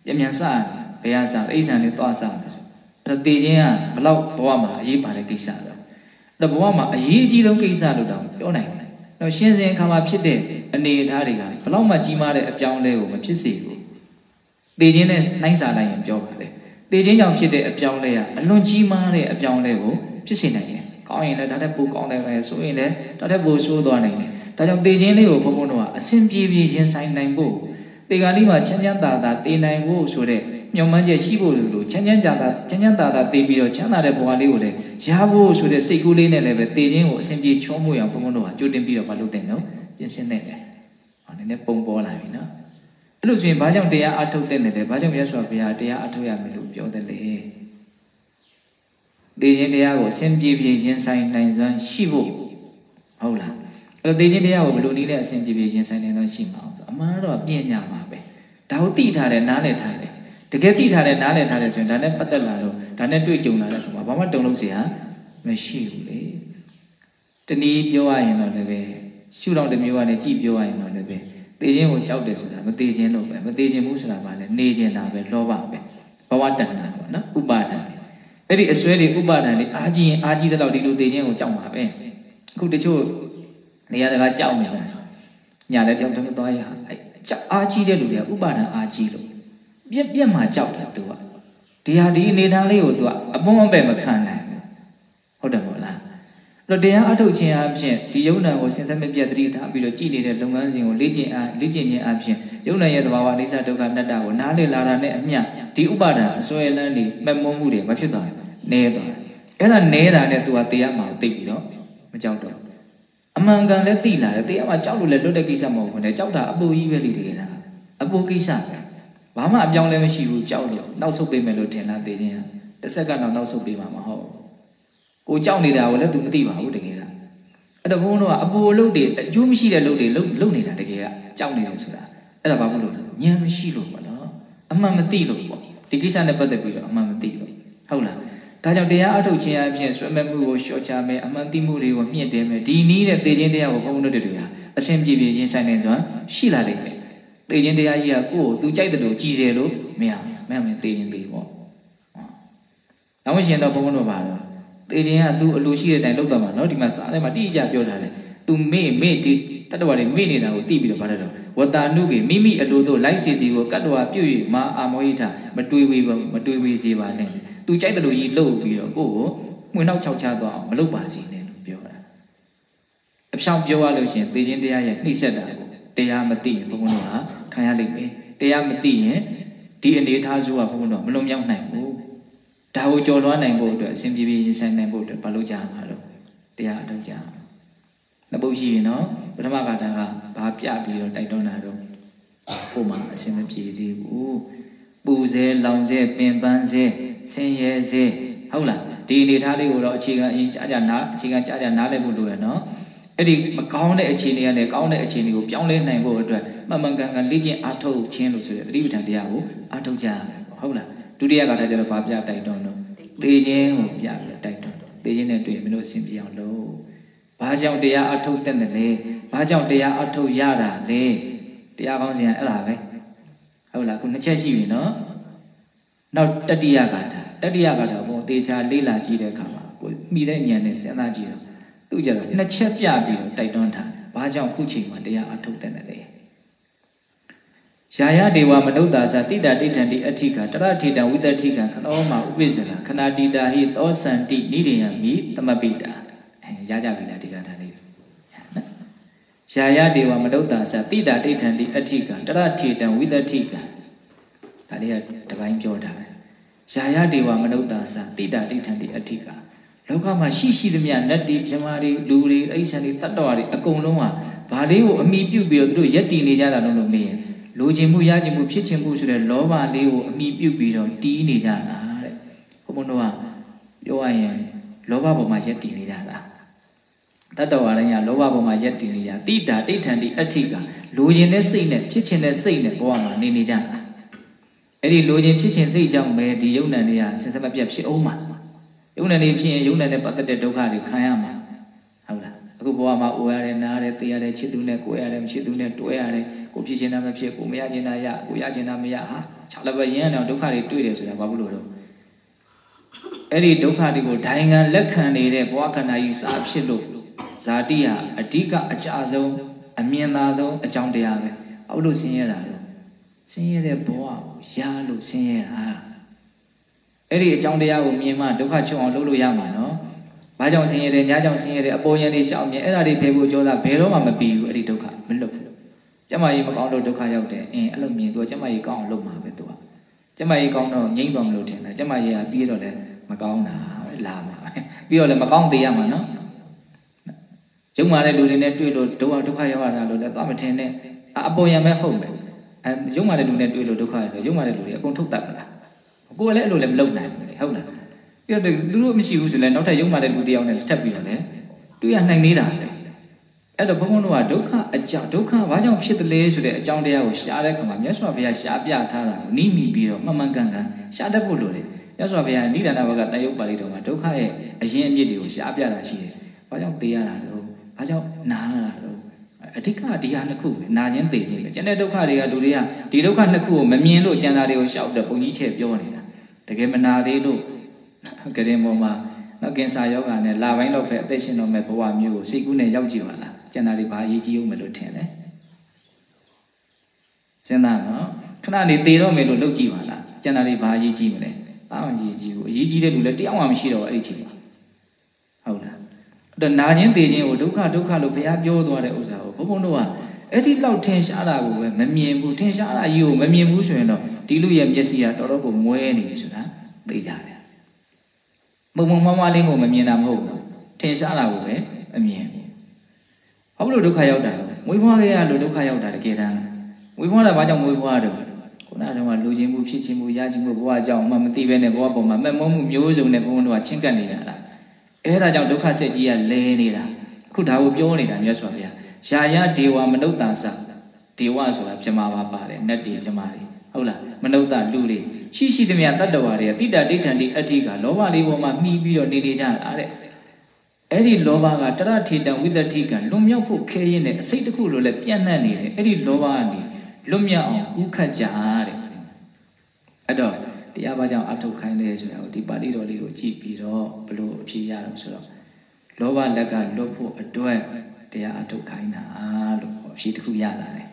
ပြန်ပြန်စားဘယ်ဟာစားအိဆန်လေးသွားစားအဲ့တော့တေခြင်းကဘလောက်ဘဝမှာအရေးပါတဲ့ကိစ္စဆိုအဲ့တော့ဘဝမှာအရေးအကြီးဆုံးကိစ္စလို့တောင်ပြောနိုင်တယ် တော့ရှင်းစင်ခါမှာဖြစ်တဲ့အနေအထားတွေကဘလောက်မှကြီးမားတဲ့အပြောင်းအလဲကိုမဖြစ်စေဘူးတေခြင်းနဲ့နှိုင်းစာလိုက်ရင်ပြောပါလေတေခြင်းကြောင့်ဖြစ်တဲ့အပြောင်းလဲကအလွန်ကြီးမားတဲ့အပြောင်းလဲကိုဖြစ်စေနိုင်တယ်ကောင်းရင်လည်းဒါတက်ပိုကောင်းတယ်ပဲဆိုရင်လည်းဒါတက်ပိုဆိုးသွားနိုင်တယ်ဒါကြောင့်တေခြင်းလေးကိုဘုံဘုံတို့ကအစဉ်ပြေပြေရင်ဆိုင်နိုင်ဖို့တေဂာလိမှာချမ်းချမ်းသာသာတေနိုင်ဖို့ဆိုတဲ့ မျောမှန်းချက်ရှိဖို့လို့ချမ်းချမ်းသာသာချမ်းချမ်းသာသာတေပြီးတော့ချမ်းသာတဲ့ဘဝလေးကိုလည်းရဖို့ဆိုတဲ့စိတ်ကူးလေးနဲ့လည်းပဲတေခြင်းကိုအစဉ်ပြေချောမှုရအောင်ဘုံဘုံတို့ကကြိုတင်ပြီးတော့မလုပ်တဲ့နော်ပြင်ဆင်နေတယ်ဟောနည်းနည်းပုံပေါ်လာပြီနော်အဲ့လိုဆိုရင်ဘာကြောင့်တရားအထုတ်တဲ့နေလဲဘာကြောင့်မြတ်စွာဘုရားတရားအထုတ်ရမယ်လို့ပြောတယ်လေတေခြင်းတရားကိုအစဉ်ပြေပြေရင်ဆိုင်နိုင်စွမ်းရှိဖို့ဟုတ်လားအဲ့တော့တေခြင်းတရားကိုဘယ်လိုနည်းနဲ့အစဉ်ပြေပြေရင်ဆိုင်နိုင်စွမ်းရှိမှာဆိုအမှန်တော့ပညာပါပဲဒါကိုသိထားတယ်နားလည်ထားတယ် တကယ်သိထားတယ်နားလည်ထားတယ်ဆိုရင်ဒါနဲ့ပတ်သက်လာတော့ဒါနဲ့တွေ့ကြုံလာတဲ့အခါမှာဘာမှတုံ့လို့စရာမရှိဘူးလေတနည်းပြောရရင်တော့လည်းပဲရှုတော့တစ်မျိုးကနေကြည့်ပြောရရင်တော့လည်းပဲတေခြင်းကိုကြောက်တယ်ဆိုတာမတေခြင်းလို့ပဲမတေခြင်းဘူးဆိုတာကလည်းနေခြင်းတာပဲလောဘပဲဘဝတဏ္ဍာပေါ့နော်ဥပါဒံအဲ့ဒီအစွဲတွေဥပါဒံတွေအာကြီးရင်အာကြီးတဲ့လောက်ဒီလိုတေခြင်းကိုကြောက်မှာပဲအခုတချို့နေရာတကာကြောက်နေတာညာလည်းတယောက်တည်းသွားရအဲ့ကြောက်အာကြီးတဲ့လူတွေကဥပါဒံအာကြီးလို့ ပြက်ပြက်မှကြောက်တယ်သူကဒီဟာဒီအနေထားလေးကိုသူကအပွန်းအပဲ့မခံနိုင်ဘူးဟုတ်တယ်မို့လားအဲ့တော့တရားအထုတ်ခြင်းအပြင်ဒီယုံနာကိုစဉ်ဆက်မပြတ်တတိထားပြီးတော့ကြည်နေတဲ့လုပ်ငန်းစဉ်ကိုလေ့ကျင့်အားလေ့ကျင့်ခြင်းအပြင်ယုံနာရဲ့သဘာဝအိဋ္ဌဒုက္ခအနတ္တကိုနားလည်လာတာနဲ့အမျှဒီဥပါဒံအစွဲလန်းတွေမမုန်းမှုတွေမဖြစ်သွားဘူးနဲသွားတယ်အဲ့ဒါနဲတာနဲ့သူကတရားမှာသိပြီးတော့မကြောက်တော့အမှန်ကန်လည်းသိလာတယ်တရားမှာကြောက်လို့လည်းလွတ်တဲ့ကိစ္စမဟုတ်ဘူးနဲ့ကြောက်တာအပူကြီးပဲလေတကယ်လားအပူကိစ္စ ဘာမှအပြောင်းလဲမရှိဘူးကြောက်လို့နောက်ဆုတ်ပေးမယ်လို့ထင်လားသိခြင်းတစ်စက္ကန့်တော့နောက်ဆုတ်ပေးမှာမဟုတ်ကိုကြောက်နေတာကိုလည်း तू မသိပါဘူးတကယ်ကအဲ့တော့ဘုန်းတော်ကအပူလုတ်တွေအကျိုးမရှိတဲ့လုတ်တွေလုတ်လုတ်နေတာတကယ်ကကြောက်နေတယ်ဆိုတာအဲ့ဒါဘာလို့လို့ဉာဏ်မရှိလို့ပေါ့နော်အမှန်မသိလို့ပေါ့ဒီကိစ္စနဲ့ပတ်သက်ပြီးတော့အမှန်မသိလို့ဟုတ်လားဒါကြောင့်တရားအထုတ်ခြင်းအပြင်ဆွေးမဲ့မှုကိုလျှော့ချမယ်အမှန်သိမှုတွေကိုမြင့်တယ်မယ်ဒီနည်းနဲ့သိခြင်းတရားကိုဘုန်းတော်တို့တွေဟာအရှင်ပြည့်ပြည့်ရင်ဆိုင်နေစွာရှိလာလိမ့်မယ် သိခြင်းတရားကြီးကကိုယ့်ကိုသူကြိုက်တဲ့လိုကြည်စေလို့မရဘူးမရမင်းသိရင်သိပေါ့။နောက်ရှင်တော့ဘုန်းဘုန်းတို့ပါတော့သိခြင်းကသူအလိုရှိတဲ့အတိုင်းလုပ်တော့မှာနော်ဒီမှာစာထဲမှာတိကျပြောထားတယ်။ तू မေ့မေ့ဒီတတ္တဝါတွေမေ့နေတာကိုသိပြီးတော့ဗါတယ်တော့ဝတ္တာနုကေမိမိအလိုတို့လိုက်စီသည်ကိုကတ္တဝါပြုတ်၍မာအာမောဟိထမတွေးဝေမတွေးဝေစေပါနဲ့။ तू ကြိုက်တဲ့လိုကြီးလှုပ်ပြီးတော့ကိုယ့်ကိုမှွေနောက်ချောက်ချသွားအောင်မလုပ်ပါစေနဲ့လို့ပြောတာ။အဖြောင်းပြောရလို့ရှင်သိခြင်းတရားရဲ့နှိစက်တာကိုတရားမသိရင်ဘုန်းဘုန်းတို့ဟာ ခံရလိမ့်မယ်တရားမသိရင်ဒီအနေအထားစုကဘုန်းဘုန်းတို့မလွန်မြောက်နိုင်ဘူးဒါကိုကြော်လွှားနိုင်ဖို့အတွက်အစဉ်ပြေပြေရင်ဆိုင်နိုင်ဖို့အတွက်မလုပ်ကြမှာလို့တရားအထုတ်ကြနှစ်ပုတ်ရှိရင်တော့ပထမကတာကဘာပြပြီးတော့တိုက်တွန်းတာတော့ကိုမှအစဉ်မပြေသေးဘူးပူစဲလောင်စဲပင်ပန်းစဲဆင်းရဲစဲဟုတ်လားဒီအနေအထားလေးကိုတော့အခြေခံအရင်ကြာကြာနားအခြေခံကြာကြာနားလည်ဖို့လိုရနော် အဲ့ဒီမကောင်းတဲ့အခြေအနေကနေကောင်းတဲ့အခြေအနေကိုပြောင်းလဲနိုင်ဖို့အတွက်မှန်မှန်ကန်ကန်လေ့ကျင့်အားထုတ်ခြင်းလို့ဆိုရသတိပဋ္ဌာန်တရားကိုအားထုတ်ကြရမယ်ဟုတ်လားဒုတိယကတည်းကကျတော့ဗာပြတိုက်တွန်းတော့သေခြင်းကိုပြပြီးတိုက်တွန်းသေခြင်းနဲ့တွေ့မလို့အစဉ်ပြောင်းလို့ဘာကြောင့်တရားအားထုတ်တဲ့လဲဘာကြောင့်တရားအားထုတ်ရတာလဲတရားကောင်းစဉ်ကအဲ့ဒါပဲဟုတ်လားခုနှစ်ချက်ရှိပြီနော်နောက်တတိယကထာတတိယကထာဘုံတေချာလေးလာကြည့်တဲ့အခါမှာကိုမိတဲ့ဉာဏ်နဲ့စဉ်းစားကြည့်တော့ သူကြတော့နှစ်ချက်ပြပြီးတော့တိုက်တွန်းထားတယ်ဘာကြောင့်ခုချိန်မှာတရားအထုတ်တဲ့လဲယာယဒေဝမနုဿာသတိတာတိဋ္ဌံတိအဋ္ဌိကတရထေတံဝိတ္တိကခနောမဥပိစ္ဆနာခနာတိတာဟိသောစန္တိနိရိယမိသမပိတာအဲရကြပြီလားဒီကထာလေးယာယဒေဝမနုဿာသတိတာတိဋ္ဌံတိအဋ္ဌိကတရထေတံဝိတ္တိကဒါလေးကတပိုင်းပြောထားတယ်ယာယဒေဝမနုဿာသတိတာတိဋ္ဌံတိအဋ္ဌိက လောကမှာရှိရှိသမျှနတ်တွေပြမာတွေလူတွေအိဆန်တွေတတ္တဝါတွေအကုန်လုံးဟာဘာလေးကိုအမိပြုတ်ပြီးတော့သူတို့ယက်တည်နေကြတာလို့လို့မေးရင်လိုချင်မှုရချင်မှုဖြစ်ချင်မှုဆိုတဲ့လောဘလေးကိုအမိပြုတ်ပြီးတော့တီးနေကြတာတဲ့ဘုံဘုံတို့ကပြောရရင်လောဘပေါ်မှာယက်တည်နေကြတာတတ္တဝါတိုင်းကလောဘပေါ်မှာယက်တည်နေကြတိတာတိဋ္ဌံတိအဋ္ဌိကလိုချင်တဲ့စိတ်နဲ့ဖြစ်ချင်တဲ့စိတ်နဲ့ဘဝမှာနေနေကြတာအဲ့ဒီလိုချင်ဖြစ်ချင်စိတ်ကြောင့်ပဲဒီယုံ nant တွေကစင်စမပြတ်ဖြစ်အောင်မှာ ယုံနယ်နေဖြစ်ရင်ယုံနယ်နဲ့ပတ်သက်တဲ့ဒုက္ခတွေခံရမှာဟုတ်လားအခုဘဝမှာအိုရတယ်နားရတယ်သိရတယ်ချစ်သူနဲ့ကိုယ်ရတယ်မချစ်သူနဲ့တွဲရတယ်ကိုဖြစ်ချင်တာမဖြစ်ကိုမရချင်တာရကိုရချင်တာမရဟာခြောက်လက်ပဲရင်းအောင်ဒုက္ခတွေတွေ့တယ်ဆိုတာဘာလို့လို့အဲ့ဒီဒုက္ခတွေကိုဒိုင်ငံလက်ခံနေတဲ့ဘဝခန္ဓာကြီးစာဖြစ်လို့ဇာတိဟာအဓိကအကြဆုံးအမြင်သာဆုံးအကြောင်းတရားပဲဘာလို့ဆင်းရဲတာလဲဆင်းရဲတဲ့ဘဝကိုရလို့ဆင်းရဲတာ အဲ့ဒီအကြောင်းတရားကိုမြင်မှဒုက္ခချုပ်အောင်လုပ်လို့ရမှာနော်ဘာကြောင့်ဆင်းရဲတယ်ညာကြောင့်ဆင်းရဲတယ်အပေါ်ယံနေရှောင်မြင်အဲ့ဒါတွေဖယ်ဖို့ကြောတာဘယ်တော့မှမပြီးဘူးအဲ့ဒီဒုက္ခမလွတ်ဘူးကျမကြီးမကောင်းလို့ဒုက္ခရောက်တယ်အင်းအဲ့လိုမြင်သူကကျမကြီးကောင်းအောင်လုပ်မှာပဲသူကကျမကြီးကောင်းတော့ငြိမ့်သွားမလို့ထင်တယ်ကျမကြီးကပြီးတော့လည်းမကောင်းတာလာမှာပြီးတော့လည်းမကောင်းသေးရမှာနော်ရုံမာတဲ့လူတွေနဲ့တွေ့လို့ဒုက္ခဒုက္ခရောက်ရတာလို့လည်းသွားမထင်နဲ့အပေါ်ယံပဲဟုတ်မယ်အဲရုံမာတဲ့လူနဲ့တွေ့လို့ဒုက္ခရဆိုရုံမာတဲ့လူတွေအကုန်ထုတ်တတ်မလား ကိုယ်လည်းအဲ့လိုလည်းမလုပ်နိုင်ဘူးလေဟုတ်လားပြီးတော့သူတို့မရှိဘူးဆိုလည်းနောက်ထပ်ရုံမာတဲ့လူတယောက်နဲ့ထပ်ပြီးတော့လည်းတွေ့ရနိုင်နေတာလေအဲ့တော့ဘုန်းဘုန်းတို့ကဒုက္ခအကြောင်းဒုက္ခဘာကြောင့်ဖြစ်တယ်လဲဆိုတဲ့အကြောင်းတရားကိုရှားတဲ့အခါမှာမြတ်စွာဘုရားရှားပြထားတာကိုနိမိပြီးတော့မှန်မှန်ကန်ကန်ရှားတတ်ဖို့လိုတယ်မြတ်စွာဘုရားနိဒာနဘကတန်ရုပ်ပါဠိတော်မှာဒုက္ခရဲ့အရင်အမြစ်တွေကိုရှားပြတာရှိတယ်ဘာကြောင့်သိရတာလဲဘာကြောင့်နာရတာလဲအဓိကဒီဟာနှစ်ခုပဲနာခြင်းသိခြင်းပဲကျန်တဲ့ဒုက္ခတွေကလူတွေကဒီဒုက္ခနှစ်ခုကိုမမြင်လို့ကျန်တာတွေကိုရှောက်တဲ့ပုံကြီးချဲ့ပြောနေတာ တကယ်မနာသေးလို့ကရင်ပေါ်မှာနောက်ကင်ဆာယောဂါနဲ့လာပိုင်းလောက်ပဲအသက်ရှင်တော့မဲ့ဘဝမျိုးကိုစိတ်ကူးနဲ့ရောက်ကြည့်ပါလားကျန်တာတွေဘာအရေးကြီးအောင်မလို့ထင်လဲစဉ်းစားနော်ခဏနေသေတော့မယ်လို့လုပ်ကြည့်ပါလားကျန်တာတွေဘာအရေးကြီးမလဲဘာမှအရေးကြီးဘူးအရေးကြီးတဲ့လူလည်းတယောက်မှမရှိတော့ဘူးအဲ့ဒီချိန်မှာဟုတ်လားအဲ့တော့နာခြင်းသေခြင်းကိုဒုက္ခဒုက္ခလို့ဘုရားပြောသွားတဲ့ဥစ္စာကိုဘုန်းဘုန်းတို့ကအဲ့ဒီလောက်ထင်ရှားတာကိုပဲမမြင်ဘူးထင်ရှားတာကြီးကိုမမြင်ဘူးဆိုရင်တော့ ဒီလူရဲ့မျက်စိကတော်တော်ကိုမွဲနေပြီဆိုတာသိကြတယ်မုံမုံမမလေးကိုမမြင်တာမဟုတ်ဘူးထင်ရှားတာကိုပဲအမြင်ဘာလို့ဒုက္ခရောက်တာလဲမွေးဖွားခဲ့ရလို့ဒုက္ခရောက်တာတကယ်တမ်းမွေးဖွားတာဘာကြောင့်မွေးဖွားတယ်ခုနကတော့လူချင်းမှုဖြစ်ချင်းမှုရချင်းမှုဘဝအကြောင်းမှမသိပဲနဲ့ဘဝပေါ်မှာမက်မုံမှုမျိုးစုံနဲ့ဘုန်းဘုန်းတို့ကချင်းကပ်နေတာလားအဲဒါကြောင့်ဒုက္ခဆက်ကြီးကလဲနေတာအခုဒါကိုပြောနေတာမြတ်စွာဘုရားယာယဒေဝမနုဿာသဒေဝဆိုတာပြမပါပါတယ်နတ်တွေပြမတွေ ဟုတ်လားမနုဿလူတွေရှိရှိသမျှတတ္တဝါတွေကတိတ္တဒိဋ္ဌံတိအဋ္ဌိကလောဘလေးပေါ်မှာမှီပြီးတော့နေနေကြတာတဲ့အဲ့ဒီလောဘကတရထေတံဝိတ္တိကလွန်မြောက်ဖို့ခဲရင်တဲ့အစိတ်တစ်ခုလိုလဲပြန့်နှံ့နေတယ်အဲ့ဒီလောဘကနေလွတ်မြောက်အောင်ဥခတ်ကြတဲ့အဲ့တော့တရားဘာကြောင့်အထုတ်ခိုင်းလဲဆိုတော့ဒီပါဠိတော်လေးကိုကြည့်ပြီးတော့ဘလို့အဖြေရတော့ဆိုတော့လောဘလက်ကလွတ်ဖို့အတွက်တရားအထုတ်ခိုင်းတာလို့အဖြေတစ်ခုရလာတယ်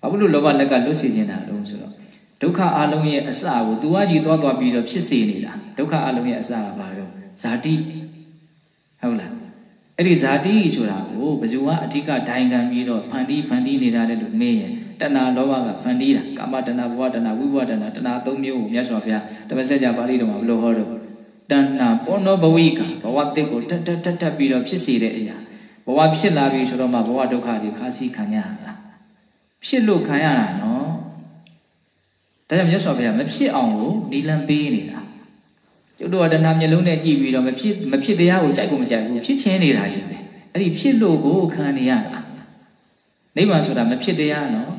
ဘာလို့လောဘလက်ကလွတ်စေခြင်းတာလို့ဆိုတော့ ဒုက္ခအလုံးရဲ့အစကိုသူကကြီးသွားသွားပြီးတော့ဖြစ်စေနေတာဒုက္ခအလုံးရဲ့အစကဘာလို့ဇာတိဟုတ်လားအဲ့ဒီဇာတိဆိုတာကိုဘယ်သူကအဓိကဒိုင်ခံပြီးတော့ဖန်တီးဖန်တီးနေတာလဲလို့မေးရင်တဏှာလောဘကဖန်တီးတာကာမတဏှာဘဝတဏှာဝိဘဝတဏှာတဏှာသုံးမျိုးကိုမြတ်စွာဘုရားတပည့်ဆက်ကြပါဠိတော်မှာဘယ်လိုဟောတော့တဏှာပောနောဘဝိကဘဝတစ်ကိုတက်တက်တက်တက်ပြီးတော့ဖြစ်စေတဲ့အရာဘဝဖြစ်လာပြီဆိုတော့မှဘဝဒုက္ခတွေခါးစီးခံရတာဖြစ်လို့ခံရတာနော် ဒါကြောင့်မြတ်စွာဘုရားမဖြစ်အောင်ကိုနီလန်ပေးနေတာကျုပ်တို့ကတဏှာမျက်လုံးနဲ့ကြည့်ပြီးတော့မဖြစ်မဖြစ်တရားကိုကြိုက်ကိုမကြိုက်ဘူးဖြစ်ချင်းနေတာရှင်ပဲအဲ့ဒီဖြစ်လို့ကိုခံနေရတာနိဗ္ဗာန်ဆိုတာမဖြစ်တရားနော်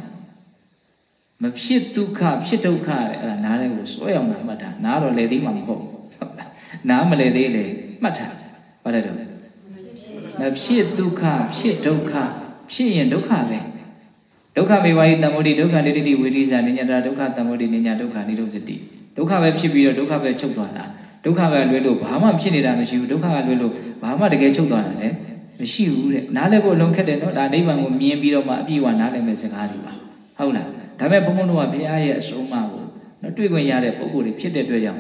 မဖြစ်ဒုက္ခဖြစ်ဒုက္ခတဲ့အဲ့ဒါနားလေးကိုစွဲအောင်တာမှတ်တာနားတော့လေသေးမှာမဟုတ်ဘူးဟုတ်လားနားမလဲသေးလေမှတ်တာဘာလဲတော့မဖြစ်ဒုက္ခဖြစ်ဒုက္ခဖြစ်ရင်ဒုက္ခပဲ ဒုက္ခမေဝါယိတမ္မုဒိဒုက္ခဒိဋ္ဌိဝိရိဇာနိညာတာဒုက္ခတမ္မုဒိနိညာဒုက္ခနိရောဓစတိဒုက္ခပဲဖြစ်ပြီးတော့ဒုက္ခပဲချုပ်သွားတာဒုက္ခကလွဲလို့ဘာမှဖြစ်နေတာမရှိဘူးဒုက္ခကလွဲလို့ဘာမှတကယ်ချုပ်သွားတာလည်းမရှိဘူးတဲ့နားလဲဖို့အလုံးခက်တယ်နော်ဒါနိဗ္ဗာန်ကိုမြင်ပြီးတော့မှအပြည့်အဝနားလည်မဲ့စကားတွေပါဟုတ်လားဒါပေမဲ့ဘုန်းဘုန်းတို့ကဘုရားရဲ့အဆုံးအမကိုနော်တွေ့ခွင့်ရတဲ့ပုံကိုယ်တွေဖြစ်တဲ့အတွက်ကြောင့်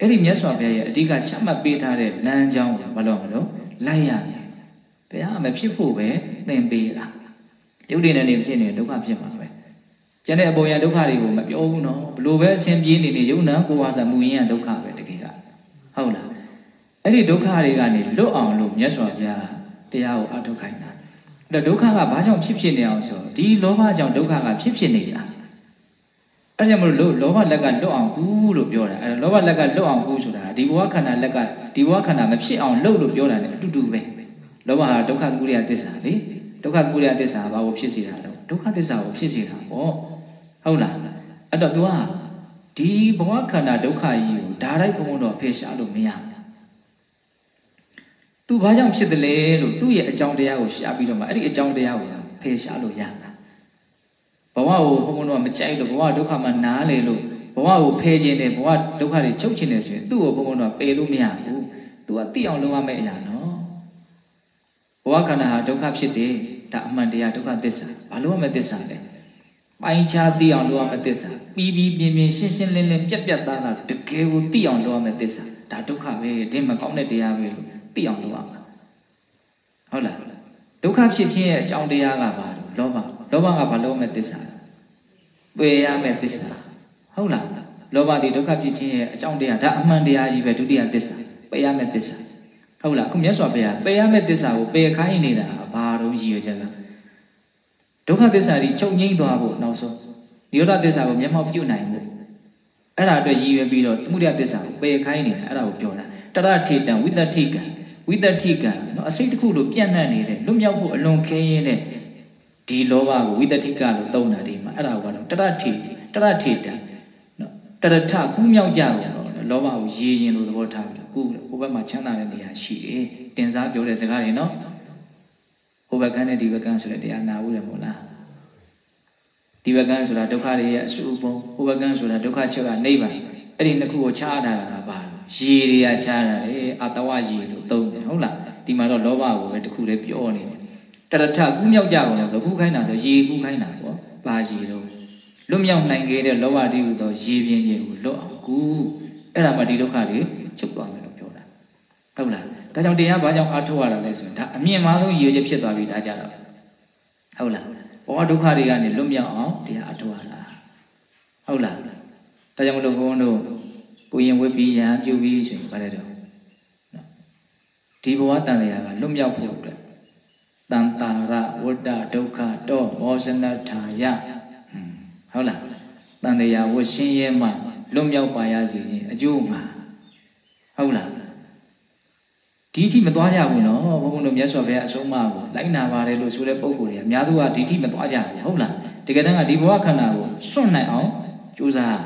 အဲ့ဒီမြတ်စွာဘုရားရဲ့အဓိကချမှတ်ပေးထားတဲ့လမ်းကြောင်းကိုမလို့မလို့လိုက်ရမယ်ဘုရားမဖြစ်ဖို့ပဲသင်ပေးတာ ယုတ်တည်နေနေဖြစ်နေဒုက္ခဖြစ်မှာပဲကျန်တဲ့အပေါ်ရဒုက္ခတွေကိုမပြောဘူးနော်ဘလို့ပဲအစဉ်ပြေးနေနေယုံနာကိုဝါစာမူရင်းကဒုက္ခပဲတကယ်ကဟုတ်လားအဲ့ဒီဒုက္ခတွေကနေလွတ်အောင်လို့မြတ်စွာဘုရားတရားကိုအထုတ်ခိုင်းတာအဲ့တော့ဒုက္ခကဘာကြောင့်ဖြစ်ဖြစ်နေအောင်ဆိုဒီလောဘကြောင့်ဒုက္ခကဖြစ်ဖြစ်နေတာအဲ့ဒါကြောင့်မလို့လောဘလက်ကလွတ်အောင်ကူးလို့ပြောတာအဲ့တော့လောဘလက်ကလွတ်အောင်ကူးဆိုတာဒီဘဝခန္ဓာလက်ကဒီဘဝခန္ဓာမဖြစ်အောင်လုပ်လို့ပြောတာ ਨੇ အတူတူပဲလောဘဟာဒုက္ခကူရိယသစ္စာလေ ဒုက္ခကူရိယသစ္စာဘာကိုဖြစ်စေတာလဲဒုက္ခသစ္စာကိုဖြစ်စေတာပေါ့ဟုတ်လားအဲ့တော့ तू ကဒီဘဝခန္ဓာဒုက္ခကြီးကိုဒါလိုက်ဘုံဘုံတော့ဖယ်ရှားလို့မရဘူးသူဘာကြောင့်ဖြစ်တယ်လဲလို့သူ့ရဲ့အကြောင်းတရားကိုရှာပြီးတော့မှအဲ့ဒီအကြောင်းတရားကိုဖယ်ရှားလို့ရတာဘဝကိုဘုံဘုံတော့မကြိုက်လို့ဘဝဒုက္ခမှနားလေလို့ဘဝကိုဖယ်ခြင်းနဲ့ဘဝဒုက္ခတွေချုပ်ခြင်းနဲ့ဆိုရင်သူ့ကိုဘုံဘုံတော့ပယ်လို့မရဘူးသူကသိအောင်လုပ်ရမယ့်အရာနော်ဘ ဝခန္ဓာဟာဒုက္ခဖြစ်တယ်ဒါအမှန်တရားဒုက္ခသစ္စာဘာလို့ရမယ့်သစ္စာလဲပိုင်းခြားသိအောင်လုပ်ရမယ့်သစ္စာပြီးပြီးပြင်းပြင်းရှင်းရှင်းလင်းလင်းပြက်ပြက်သားသားတကယ်ကိုသိအောင်လုပ်ရမယ့်သစ္စာဒါဒုက္ခပဲဒီမကောင်းတဲ့တရားပဲလို့သိအောင်လုပ်ရမှာဟုတ်လားဒုက္ခဖြစ်ခြင်းရဲ့အကြောင်းတရားကဘာလို့လောဘလောဘကဘာလို့မဲ့သစ္စာပယ်ရမယ့်သစ္စာဟုတ်လားလောဘဒီဒုက္ခဖြစ်ခြင်းရဲ့အကြောင်းတရားဒါအမှန်တရားကြီးပဲဒုတိယသစ္စာပယ်ရမယ့်သစ္စာ ဟုတ်လားအခုမြတ်စွာဘုရားပယ်ရမယ့်သစ္စာကိုပယ်ခိုင်းနေတာဘာလို့ရည်ရွယ်ချက်ကဒုက္ခသစ္စာကြီးချုပ်ငိမ့်သွားဖို့နောက်ဆုံးနိရောဓသစ္စာကိုမျက်မှောက်ပြုနိုင်ဖို့အဲ့ဒါအတွက်ရည်ရွယ်ပြီးတော့သမုဒယသစ္စာကိုပယ်ခိုင်းနေတာအဲ့ဒါကိုပြောတာတရထေတံဝိတ္တတိကံဝိတ္တတိကံနော်အစိတ်တစ်ခုလိုပြန့်နှံ့နေတဲ့လွတ်မြောက်ဖို့အလွန်ခင်းရင်းတဲ့ဒီလောဘကိုဝိတ္တတိကလို့သုံးတာဒီမှာအဲ့ဒါကတော့တရထေတရထေတံနော်တရထကူးမြောက်ကြတယ်နော်လောဘကိုရေးရင်လို့သဘောထား ပြီးခုဟိုဘက်မှာချမ်းသာတဲ့နေရာရှိတယ်တင်စားပြောတဲ့စကားတွေနော်ဟိုဘက်ကန်းနဲ့ဒီဘက်ကန်းဆိုတဲ့တရားနာဘူးလေမို့လားဒီဘက်ကန်းဆိုတာဒုက္ခတွေရဲ့အစုပုံဟိုဘက်ကန်းဆိုတာဒုက္ခချက်ကနေပါအဲ့ဒီနှစ်ခုကိုခြားထားတာကဘာလဲရေတွေကခြားတာလေအတဝရေလို့သုံးတယ်ဟုတ်လားဒီမှာတော့လောဘကိုပဲတခုလေးပြောနေတယ်တရထကူးမြောက်ကြပါလို့ဆိုကူးခိုင်းတာဆိုရေကူးခိုင်းတာပေါ့ဘာရေတော့လွတ်မြောက်နိုင်ခဲ့တဲ့လောဘတိဟုသောရေပြင်းခြင်းကိုလွတ်အောင်ကူးအဲ့ဒါမှဒီဒုက္ခတွေချုပ်သွားမယ်လို့ပြောတာ ဟုတ်လားဒါကြောင့်တရားဘာကြောင့်အထောက်ရတာလဲဆိုရင်ဒါအမြင့်မားဆုံးရည်ရွယ်ချက်ဖြစ်သွားပြီဒါကြတော့ဟုတ်လားဘောဒုက္ခတွေကနေလွတ်မြောက်အောင်တရားအထောက်ရတာဟုတ်လားဒါကြောင့်မလို့ဘုန်းတို့ကိုရင်ဝစ်ပြီးရဟန်းပြုပြီးဆိုရင်ဗါတယ်တော့ဒီဘဝတန်တရားကလွတ်မြောက်ဖို့အတွက်တန်တာရဝတ္တဒုက္ခတော့မောဇနထာယဟုတ်လားတန်တရားဝရှင်းရဲမှလွတ်မြောက်ပါရစေခြင်းအကျိုးမှာဟုတ်လား ဒီအထိမသွားကြဘူးနော်ဘုန်းဘုန်းတို့မြတ်စွာဘုရားအဆုံးအမကိုလိုက်နာပါတယ်လို့ဆိုတဲ့ပုံကိုယ်တွေအများစုကဒီအထိမသွားကြဘူးဟုတ်လားတကယ်တမ်းကဒီဘဝခန္ဓာကိုစွန့်နိုင်အောင်ကြိုးစား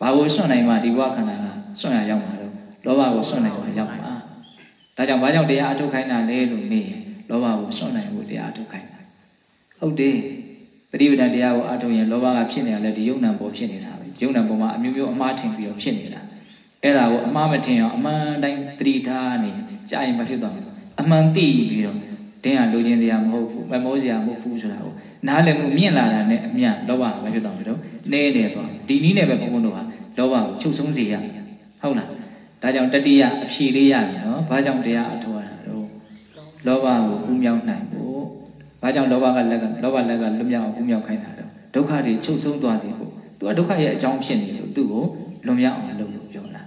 ဘာကိုစွန့်နိုင်မှဒီဘဝခန္ဓာကစွန့်ရရောက်မှာတော့လောဘကိုစွန့်နိုင်မှရောက်မှာဒါကြောင့်ဘာကြောင့်တရားအထုတ်ခိုင်းတာလဲလို့မေးရင်လောဘကိုစွန့်နိုင်ဖို့တရားအထုတ်ခိုင်းတာဟုတ်တယ်ပရိပဒတရားကိုအထုတ်ရင်လောဘကဖြစ်နေရလဲဒီယုံနံပေါ်ဖြစ်နေတာပဲယုံနံပေါ်မှာအမျိုးမျိုးအမှားထင်ပြီးတော့ဖြစ်နေတာ အဲ့ဒါကိုအမှားမထင်အောင်အမှန်တိုင်းသတိထားနေကြာရင်မဖြစ်သွားဘူးအမှန်သိပြီးတော့တင်းဟာလိုချင်တရားမဟုတ်ဘူးမမောစရာမဟုတ်ဘူးဆိုတာကိုနားလည်မှုမြင့်လာတာနဲ့အမြတ်လောဘကမဖြစ်သွားဘူးတော့နဲနေသွားဒီနည်းနဲ့ပဲဘုန်းဘုန်းတို့ဟာလောဘကိုချုပ်ဆုံးစေရဟုတ်လားဒါကြောင့်တတိယအဖြေလေးရပြီနော်ဘာကြောင့်တရားအထောက်ရတာတော့လောဘကိုကူးမြောက်နိုင်ဖို့ဘာကြောင့်လောဘကလက်ကလောဘလက်ကလွတ်မြောက်အောင်ကူးမြောက်ခိုင်းတာတော့ဒုက္ခတွေချုပ်ဆုံးသွားစေဖို့သူကဒုက္ခရဲ့အကြောင်းဖြစ်နေလို့သူ့ကိုလွန်မြောက်အောင်လုပ်လို့ပြောတာ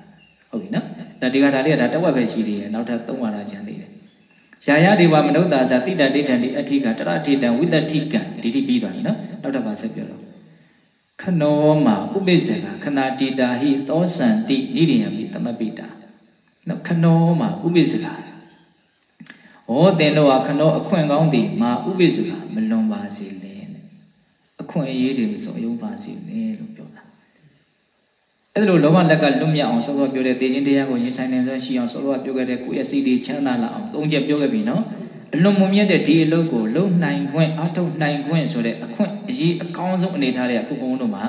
ဟုတ်ပြီနော် ဒါဒီကဒါလေးကဒါတဝက်ပဲရှိသေးတယ်နောက်ထပ်၃ဝါဒကျန်သေးတယ်ယာယဒေဝမနုဿာဇာတိတဒိဋ္ဌံတိအဋ္ဌိကတရထေတံဝိတ္တတိကံဒီတိပြီးသွားပြီနော်နောက်ထပ်ပါဆက်ပြောတော့ခနောမှာဥပိစ္ဆေကခဏတိတာဟိသောစံတိနိရိယံမိတမပိတာနော်ခနောမှာဥပိစ္ဆေကဩတင်တော့ခနောအခွင့်ကောင်းသည်မာဥပိစ္ဆေကမလွန်ပါစေလေအခွင့်အရေးတွေမစုံယုံပါစေလေလို့ပြောတာအဲ့ ဒါလိုလောဘလက်ကလွတ်မြောက်အောင်ဆောစောပြောတဲ့တေခြင်းတရားကိုရင်ဆိုင်နေစွမ်းရှိအောင်ဆောစောပြောခဲ့တဲ့ကိုယ့်ရဲ့စိတ်တွေချမ်းသာလာအောင်သုံးချက်ပြောခဲ့ပြီနော်အလွန်မမြတ်တဲ့ဒီအလုပ်ကိုလုံနိုင်ခွင့်အထုတ်နိုင်ခွင့်ဆိုတဲ့အခွင့်အရေးအကောင်းဆုံးအနေထားတွေကခုဘုံတို့မှာ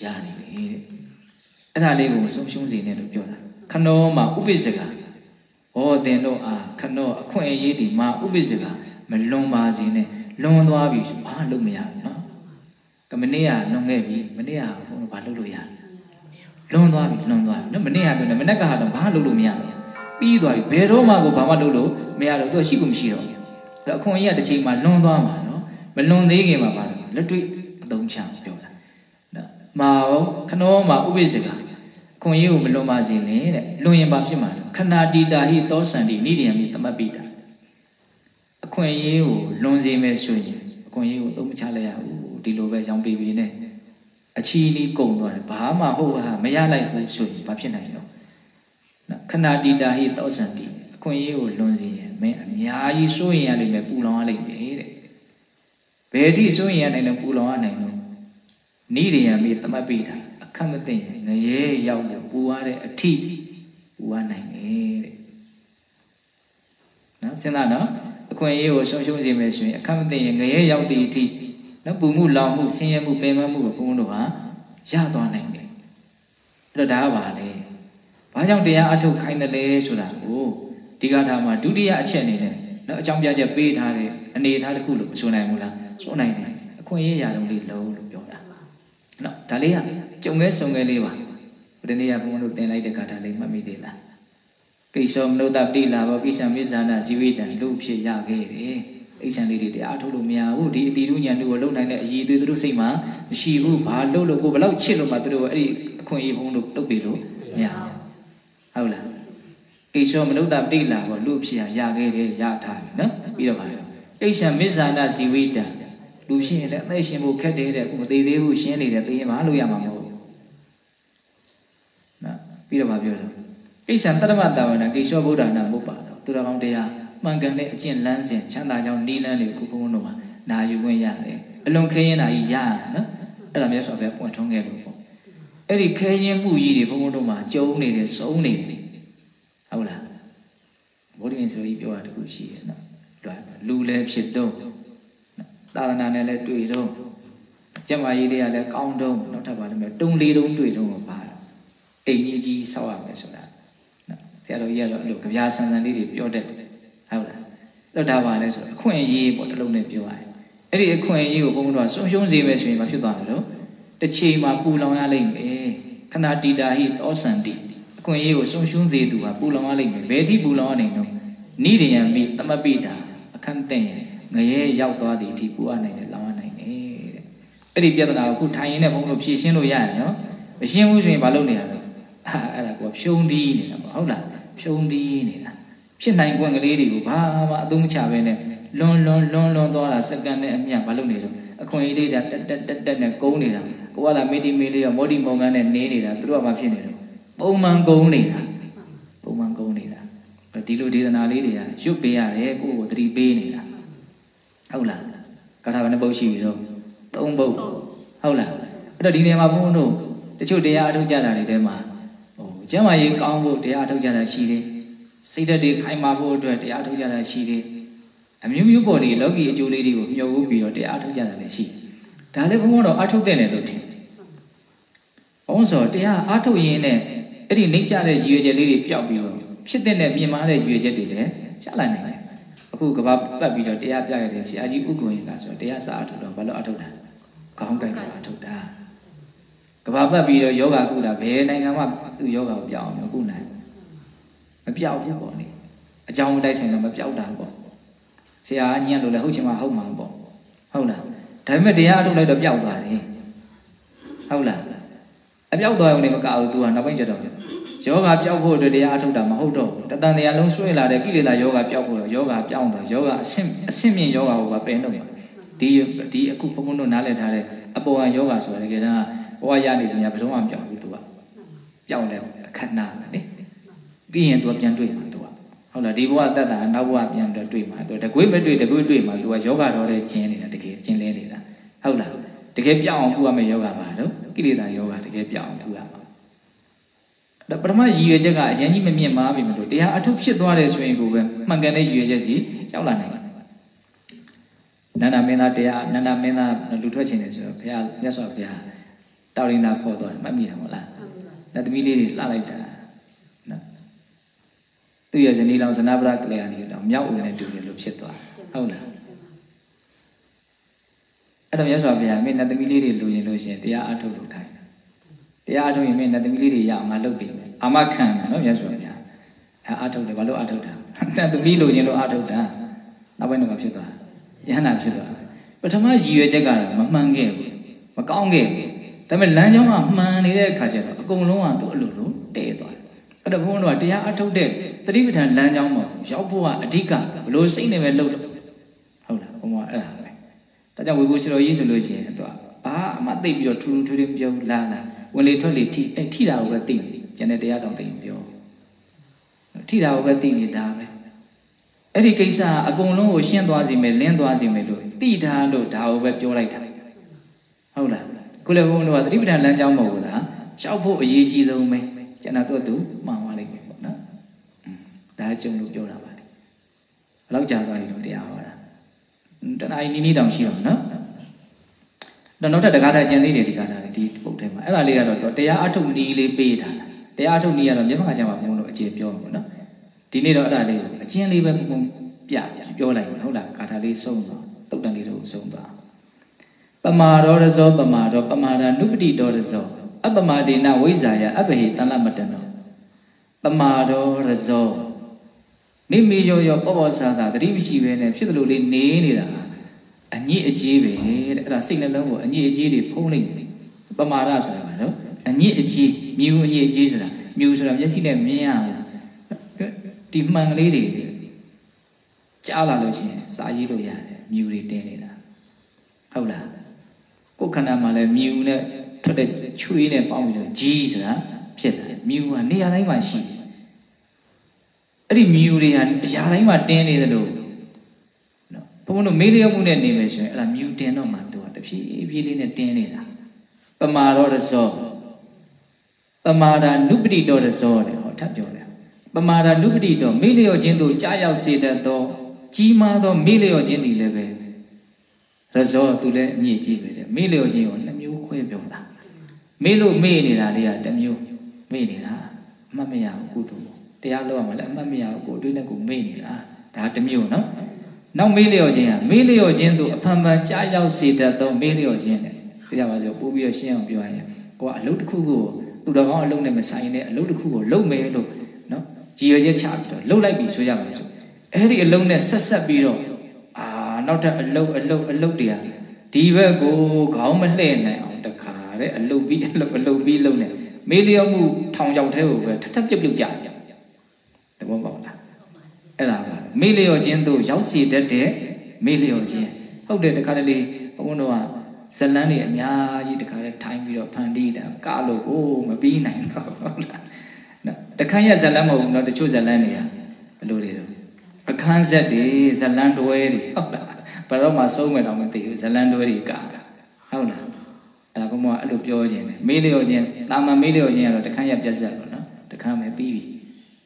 ရနေပြီတဲ့အဲ့ဒါလေးကိုဆုံးရှုံးစေနေလို့ပြောတာခနောမှာဥပိစ္ဆကဟောတင်တို့အားခနောအခွင့်အရေးဒီမှာဥပိစ္ဆကမလွန်ပါစေနဲ့လွန်သွားပြီဆိုဘာလုပ်မရဘူးနော်ကမနေ့ကလွန်ခဲ့ပြီမနေ့ကဘုံတို့ဘာလုပ်လို့ရလွ န်သွားပြီလွန်သွားပြီနော်မနေ့ကပြောတယ်မနေ့ကဟာတော့ဘာလုပ်လို့မရဘူးပြီးသွားပြီဘယ်တော့မှကိုဘာမှလုပ်လို့မရတော့သူရှိကိုမရှိတော့ဘူးအဲ့တော့အခွင့်အရေးကတစ်ချိန်မှာလွန်သွားမှာနော်မလွန်သေးခင်မှာပါလက်တွေ့အသုံးချပြောတာနော်မာခနောမှာဥပိ္ပစေကခွန်ကြီးကိုမလွန်ပါစေနဲ့တဲ့လွန်ရင်ဘာဖြစ်မှာလဲခဏတိတာဟိသောစံတိနိဒိယံမိတမတ်ပိတာအခွင့်အရေးကိုလွန်စေမယ်ဆိုရင်အခွင့်အရေးကိုသုံးမချလိုက်ရဘူးဒီလိုပဲရောင်းပေးပြီးနဲ့ အချီလီကုံသွားတယ်ဘာမှဟုတ်ဟာမရလိုက်ဘူးဆိုရင်ဘာဖြစ်နိုင်လဲခဏတိတာဟိသောစံတိအခွင့်အရေးကိုလွန်စေရင်မင်းအများကြီးစိုးရင်ရလိမ့်မယ်ပူလောင်ရလိမ့်မယ်တဲ့ဘယ်အထိစိုးရင်ရနိုင်လို့ပူလောင်ရနိုင်လို့နိရိယံမိတမတ်ပိတာအခက်မသိရင်ငရဲရောက်လို့ပူရတဲ့အထိပူရနိုင်တယ်တဲ့နော်စဉ်းစားနော်အခွင့်အရေးကိုဆုံးရှုံးစေမယ်ဆိုရင်အခက်မသိရင်ငရဲရောက်သည့်အထိ နော်ပူမှုလောင်မှုဆင်းရဲမှုပင်ပန်းမှုကိုဘုန်းဘုန်းတို့ဟာရသွားနိုင်တယ်အဲ့တော့ဒါကပါလေဘာကြောင့်တရားအထုတ်ခိုင်းတယ်လဲဆိုတာကိုဒီကထာမှာဒုတိယအချက်အနေနဲ့နော်အကြောင်းပြချက်ပေးထားတဲ့အနေအထားတစ်ခုလို့မဆိုနိုင်ဘူးလားဆိုနိုင်တယ်အခွင့်အရေးရာလုံးလေးလုံးလို့ပြောတာနော်ဒါလေးကကြုံငဲဆုံငဲလေးပါဒီနေ့ကဘုန်းဘုန်းတို့သင်လိုက်တဲ့ကထာလေးမှတ်မိသေးလားကိစ္စမနုဿတိလာဘောကိစ္စမေဇာနာဇီဝိတံလို့ဖြစ်ရခဲ့တယ် အိဆန်လေးတွေတရားထုတ်လို့မရဘူးဒီအတီတုညာတို့ကိုလုံနိုင်တဲ့အည်သူတို့စိတ်မှာမရှိဘူးဘာလို့လို့ကိုဘလောက်ချစ်လို့မှတို့အဲ့ဒီအခွင့်အရေးဘုန်းတို့လုပ်ပြီလို့မရဘူးဟုတ်လားကိစ္စမနုဿတိလာဘောလို့ဖြစ်ရရခဲ့တယ်ရထားတယ်နော်ပြီးတော့ပါတော့အိဆန်မေဇာနာဇီဝိတံလူရှင်ရဲ့အသက်ရှင်ဖို့ခက်တယ်တဲ့ကိုမသေးသေးဘူးရှင်းနေတယ်သိရင်မလို့ရမှာမဟုတ်ဘူးနော်ပြီးတော့ပါပြောတော့ကိစ္စံတရမတာဝနာကိစ္စဗုဒ္ဓနာမဟုတ်ပါတော့သူတော်ကောင်းတရား မှန်ကန်တဲ့အကျင့်လမ်းစဉ်ချမ်းသာကြောင်းနီးလန်းတွေကိုဘုန်းဘုန်းတို့မှာနာယူခွင့်ရတယ်အလွန်ခဲရင်တာကြီးရရနော်အဲ့ဒါမျိုးဆိုပဲပွင့်ထုံးခဲ့လို့ပေါ့အဲ့ဒီခဲရင်မှုကြီးတွေဘုန်းဘုန်းတို့မှာကြုံနေတယ်စုံနေတယ်ဟုတ်လားဘုရားရှင်ဆိုပြီးပြောတာတခုရှိတယ်နော်လူလည်းဖြစ်တော့သာသနာနဲ့လည်းတွေ့တော့ကျမကြီးလေးကလည်းကောင်းတော့နောက်ထပ်ပါလိမ့်မယ်တုံလေးတုံးတွေ့တော့ပါအိမ်ကြီးကြီးဆောက်ရမယ်ဆိုတာဆရာတော်ကြီးကတော့အဲ့လိုကြပြဆန်ဆန်လေးတွေပြောတတ်တယ် ဟုတ်လားအဲ့ဒါပါလဲဆိုအခွင့်အရေးပေါ့တစ်လုံးနဲ့ပြောရတယ်အဲ့ဒီအခွင့်အရေးကိုဘုန်းဘုရားဆုံးရှုံးစေမယ်ဆိုရင်မဖြစ်သွားဘူးတော့တစ်ချိန်မှာပူလောင်ရလိမ့်မယ်ခဏတီတာဟိသောစန္တိအခွင့်အရေးကိုဆုံးရှုံးစေသူဟာပူလောင်ရလိမ့်မယ်ဘယ်ထိပူလောင်ရနိုင်တော့နိဒယံမိတမပိတာအခန့်တဲ့ငရဲရောက်သွားသည်အထိပူရနိုင်တယ်လောင်ရနိုင်တယ်တဲ့အဲ့ဒီပြဿနာကိုခုထိုင်ရင်းနဲ့ဘုန်းဘုရားဖြေရှင်းလို့ရရနော်မရှင်းဘူးဆိုရင်မလုပ်နေရတော့အဲ့ဒါကိုဖြုံးတီးနေတာပေါ့ဟုတ်လားဖြုံးတီးနေတာ ဖြစ်နိုင်ကွင်ကလေးတွေကိုဘာမှအသုံးမချဘဲနဲ့လွန်လွန်လွန်လွန်သွားတာစက္ကန့်နဲ့အမြတ်မလုပ်နေတော့အခွင့်အရေးလေးတက်တက်တက်တက်နဲ့ကုန်းနေတာကိုကလာမေတီမေလေးရောမော်ဒီမောင်ကန်းနဲ့နေနေတာသူတို့ကဘာဖြစ်နေတော့ပုံမှန်ကုန်းနေတာပုံမှန်ကုန်းနေတာဒီလိုဒေသနာလေးတွေကရွတ်ပေးရတယ်ကိုယ့်ကိုသတိပေးနေတာဟုတ်လားကထာဘယ်နှပုတ်ရှိပြီဆိုသုံးပုတ်ဟုတ်လားအဲ့တော့ဒီနေရာမှာဘုန်းဘုန်းတို့တချို့တရားအထုတ်ကြတာတွေထဲမှာကျမ်းမာရေးကောင်းဖို့တရားထုတ်ကြတာရှိတယ် စိတ်ဓာတ်တွေခိုင်မာဖို့အတွက်တရားထုတ်ကြတာရှိတယ်အမျိုးမျိုးပေါ်ဒီလောကီအကျိုးလေးတွေကိုမျှော်ဝပြီးတော့တရားထုတ်ကြတာလည်းရှိဒါလည်းဘုန်းတော်အထုတ်တဲ့တယ်လို့ထင်ဘုန်းဆိုတရားအထုတ်ရင်းနဲ့အဲ့ဒီနှိမ့်ကြတဲ့ရည်ရွယ်ချက်လေးတွေပျောက်ပြီးတော့ဖြစ်တဲ့နဲ့မြင်မာတဲ့ရည်ရွယ်ချက်တွေလည်းချလာနိုင်တယ်အခုကဘာပတ်ပြီးတော့တရားပြရတဲ့ဆရာကြီးဥက္ကုရင်ကဆိုတရားစာအထုတ်တော့ဘာလို့အထုတ်တာခေါင်းကိုက်တာအထုတ်တာကဘာပတ်ပြီးတော့ယောဂကုတာဘယ်နိုင်ငံမှာသူယောဂကိုပြောင်းအောင်မကုနိုင် မပြောက်ဘူးပေါ့လေအကြောင်းတိုက်ဆိုင်တော့မပြောက်တာပေါ့ဆရာညံ့လို့လည်းဟုတ်ချင်မှဟုတ်မှာပေါ့ဟုတ်လားဒါပေမဲ့တရားအထုတ်လိုက်တော့ပြောက်သွားတယ်ဟုတ်လားအပြောက်သွားရုံနဲ့မကဘူး तू ကနောက်ပိုင်းကျတော့ယောဂပြောက်ဖို့အတွက်တရားအထုတ်တာမဟုတ်တော့ဘူးတတန်တရားလုံးဆွဲလာတဲ့ကိလေသာယောဂပြောက်ဖို့တော့ယောဂပြောင်းသွားယောဂအဆင့်အဆင့်မြင့်ယောဂကိုပဲပယ်တော့မှာဒီဒီအခုဘုံဘုံတို့နားလည်ထားတဲ့အပေါ်ကယောဂဆိုတာတကယ်တော့ဘဝရနေသူများဘယ်တော့မှမပြောင်းဘူး तू ကပြောင်းတယ်အခဏလေ ပြီးရင် तू ပြန်တွေ့မှာ तू ကဟုတ်လားဒီဘဝတတ်တာနောက်ဘဝပြန်တွေ့မှာ तू တကွေးမတွေ့တကွေးတွေ့မှာ तू ကယောဂတော်တဲ့ကျင်းနေတာတကယ်ကျင်းလဲနေတာဟုတ်လားတကယ်ပြောင်းအောင်ပြုရမယ့်ယောဂပါတော့ကိလေသာယောဂတကယ်ပြောင်းအောင်ပြုရမှာဒါပထမရည်ရွယ်ချက်ကအရင်ကြီးမမြင့်မားပြီမလို့တရားအထုတ်ဖြစ်သွားတယ်ဆိုရင်ကိုပဲမှန်ကန်တဲ့ရည်ရွယ်ချက်စီရောက်လာနိုင်တယ်နန္ဒမင်းသားတရားနန္ဒမင်းသားလူထွက်ခြင်းတယ်ဆိုတော့ဘုရားမြတ်စွာဘုရားတောက်ရင်းသားခေါ်သွားတယ်မှတ်မိတယ်မဟုတ်လားလက်သမီးလေးတွေလှလိုက်တာနော် သူ့ရဲ့ဇနီးလောင်ဇနဗရကလျာဏီတော့မြောက်ဦးနဲ့တူတယ်လို့ဖြစ်သွားဟုတ်လားအဲ့တော့မြတ်စွာဘုရားမင်းလက်သမီးလေးတွေလူရင်လို့ရှင်တရားအထုတ်လို့ထိုင်တရားအထုတ်ရင်မင်းလက်သမီးလေးတွေရအောင်ငါလုပ်ပေးမယ်အာမခံတယ်နော်မြတ်စွာဘုရားအဲအထုတ်တယ်ဘာလို့အထုတ်တာလက်သမီးလူရင်လို့အထုတ်တာနောက်ပိုင်းတော့ဖြစ်သွားယဟနာဖြစ်သွားပထမရည်ရွယ်ချက်ကတော့မမှန်ခဲ့ဘူးမကောင်းခဲ့ဘူးဒါပေမဲ့လမ်းကြောင်းကမှန်နေတဲ့အခါကျတော့အကုန်လုံးကတော့အလိုလိုတည့်သွားတယ်အဲ့တော့ဘုန်းတော်ကတရားအထုတ်တဲ့ တတိပဋ္ဌာန်လမ်းကြောင်းမှာရောက်ဖို့ကအဓိကဘလို့စိတ်နဲ့ပဲလှုပ်လို့ဟုတ်လားဘုန်းတော်အဲ့ဒါပဲဒါကြောင့်ဝေဘူးစတော်ကြီးဆိုလို့ရှိရင်သူကဘာမှသိပြီးတော့ထူးထူးထွေးထွေးပြောလာလာဝင်လေထွက်လေထိအဲ့ထိတာကိုပဲသိနေကျန်တဲ့တရားတော်သိပြောထိတာကိုပဲသိနေတာပဲအဲ့ဒီကိစ္စအကုန်လုံးကိုရှင်းသွားစီမယ်လင်းသွားစီမယ်လို့သိထားလို့ဒါကိုပဲပြောလိုက်တာဟုတ်လားခုလည်းဘုန်းတော်ကသတိပဋ္ဌာန်လမ်းကြောင်းမဟုတ်ဘူးလားရှောက်ဖို့အရေးကြီးဆုံးပဲကျွန်တော်တို့သူမှန်ပါလိမ့်မယ်ပေါ့နော်ဒါ ကြုံလို့ပြောတာပါလေလောက်ကြာသွားပြီတော့တရားဟောတာတနားနီးနီးတောင်ရှိတော့နော်တော့နောက်ထပ်တကားတာကျန်သေးတယ်ဒီကားတာဒီပုတ်ထဲမှာအဲ့ဒါလေးကတော့တရားအထုတ်နီးလေးပေးထားတာတရားအထုတ်နီးကတော့မျက်မှောက်ကျမ်းမှာဘုံလို့အခြေပြောမှာနော်ဒီနေ့တော့အဲ့ဒါလေးကိုအကျဉ်းလေးပဲပုံပြပြောလိုက်ဟုတ်လားကာထာလေးဆုံးသွားတုတ်တန်လေးတို့ဆုံးသွားပမာရောရဇောပမာရောပမာရနုပတိတော်ရဇောအပမာဒေနဝိဇာယအပဟိတန်လမတနောပမာရောရဇော မိမိရောရောပောပောဆာသာတတိမရှိပဲနဲ့ဖြစ်တယ်လို့လေးနေနေတာအညစ်အကြေးပဲတဲ့အဲ့ဒါစိတ်နှလုံးကိုအညစ်အကြေးတွေဖုံးလိုက်တယ်ပမာရဆိုတာကနော်အညစ်အကြေးမြူအညစ်အကြေးဆိုတာမြူဆိုတာမျက်စိနဲ့မြင်ရဒီမှန်ကလေးတွေကြားလာလို့ရှိရင်စာရေးလို့ရတယ်မြူတွေတင်းနေတာဟုတ်လားကိုယ်ခန္ဓာမှာလည်းမြူနဲ့ထွက်တဲ့ချွေးနဲ့ပေါင်းပြီးတော့ကြီးဆိုတာဖြစ်တယ်မြူကနေရာတိုင်းမှာရှိတယ် အဲ့ဒီမြူတွေဟာအရာတိုင်းမှာတင်းနေသလိုနော်ဘုန်းဘုန်းတို့မေးလျော့မှုနဲ့နေမယ်ဆိုရင်အဲ့ဒါမြူတင်းတော့မှသူကတဖြည်းဖြည်းလေးနဲ့တင်းနေတာပမာရောရဇောပမာဒာနုပတိတော်ရဇောတဲ့ဟောထပ်ပြောတယ်ပမာဒာနုပတိတော်မေးလျော့ခြင်းတို့ကြားရောက်စေတတ်သောကြီးမားသောမေးလျော့ခြင်းတွေလည်းပဲရဇောသူလည်းအညစ်အကြေးပဲတဲ့မေးလျော့ခြင်းကိုနှမျိုးခွဲပြောတာမေးလို့မေးနေတာလေးကတစ်မျိုးမေးနေတာအမှတ်မရဘူးကုသိုလ် တရားလို့ရမှာလည်းအမှတ်မရဘူးကိုယ်တွေးနဲ့ကိုမေးနေတာဒါတစ်မျိုးနော်နောက်မေးလျော့ခြင်းကမေးလျော့ခြင်းသူအဖန်ဖန်ကြားရောက်စေတတ်သောမေးလျော့ခြင်းတဲ့ဆိုကြပါစို့ပို့ပြီးတော့ရှင်းအောင်ပြောရရင်ကိုကအလုပ်တစ်ခုကိုသူတော်ကောင်းအလုပ်နဲ့မဆိုင်တဲ့အလုပ်တစ်ခုကိုလုပ်မယ်လို့နော်ကြည်ရွယ်ချက်ချပြီးတော့လုပ်လိုက်ပြီဆိုရပါစို့အဲ့ဒီအလုံးနဲ့ဆက်ဆက်ပြီးတော့အာနောက်ထပ်အလုံးအလုံးအလုံးတွေကဒီဘက်ကိုခေါင်းမလှည့်နိုင်အောင်တခါတဲ့အလုံးပြီးအလုံးအလုံးပြီးလုံးနဲ့မေးလျော့မှုထောင်ချောက်ထဲကိုပဲထထပြုတ်ပြုတ်ကြကြ တဘောပေါက်လားအဲ့ဒါကမေးလျော့ခြင်းတို့ရောက်စီတတ်တဲ့မေးလျော့ခြင်းဟုတ်တယ်တခါတလေဘုန်းတော်ကဇလန်းတွေအများကြီးတခါတည်းထိုင်းပြီးတော့ဖန်တီးတာကလို့ကိုမပြီးနိုင်တော့ဟုတ်လားနော်တခါရဇလန်းမဟုတ်ဘူးနော်တချို့ဇလန်းတွေကဘယ်လိုတွေလဲအခန်းဆက်တွေဇလန်းတွဲတွေဟုတ်လားဘယ်တော့မှဆုံးမယ်တော့မသိဘူးဇလန်းတွဲတွေကဟုတ်လားအဲ့ဒါဘုံကအဲ့လိုပြောခြင်းတယ်မေးလျော့ခြင်းတာမန်မေးလျော့ခြင်းကတော့တခန်းရပြက်ဆက်တော့နော်တခန်းပဲပြီးပြီ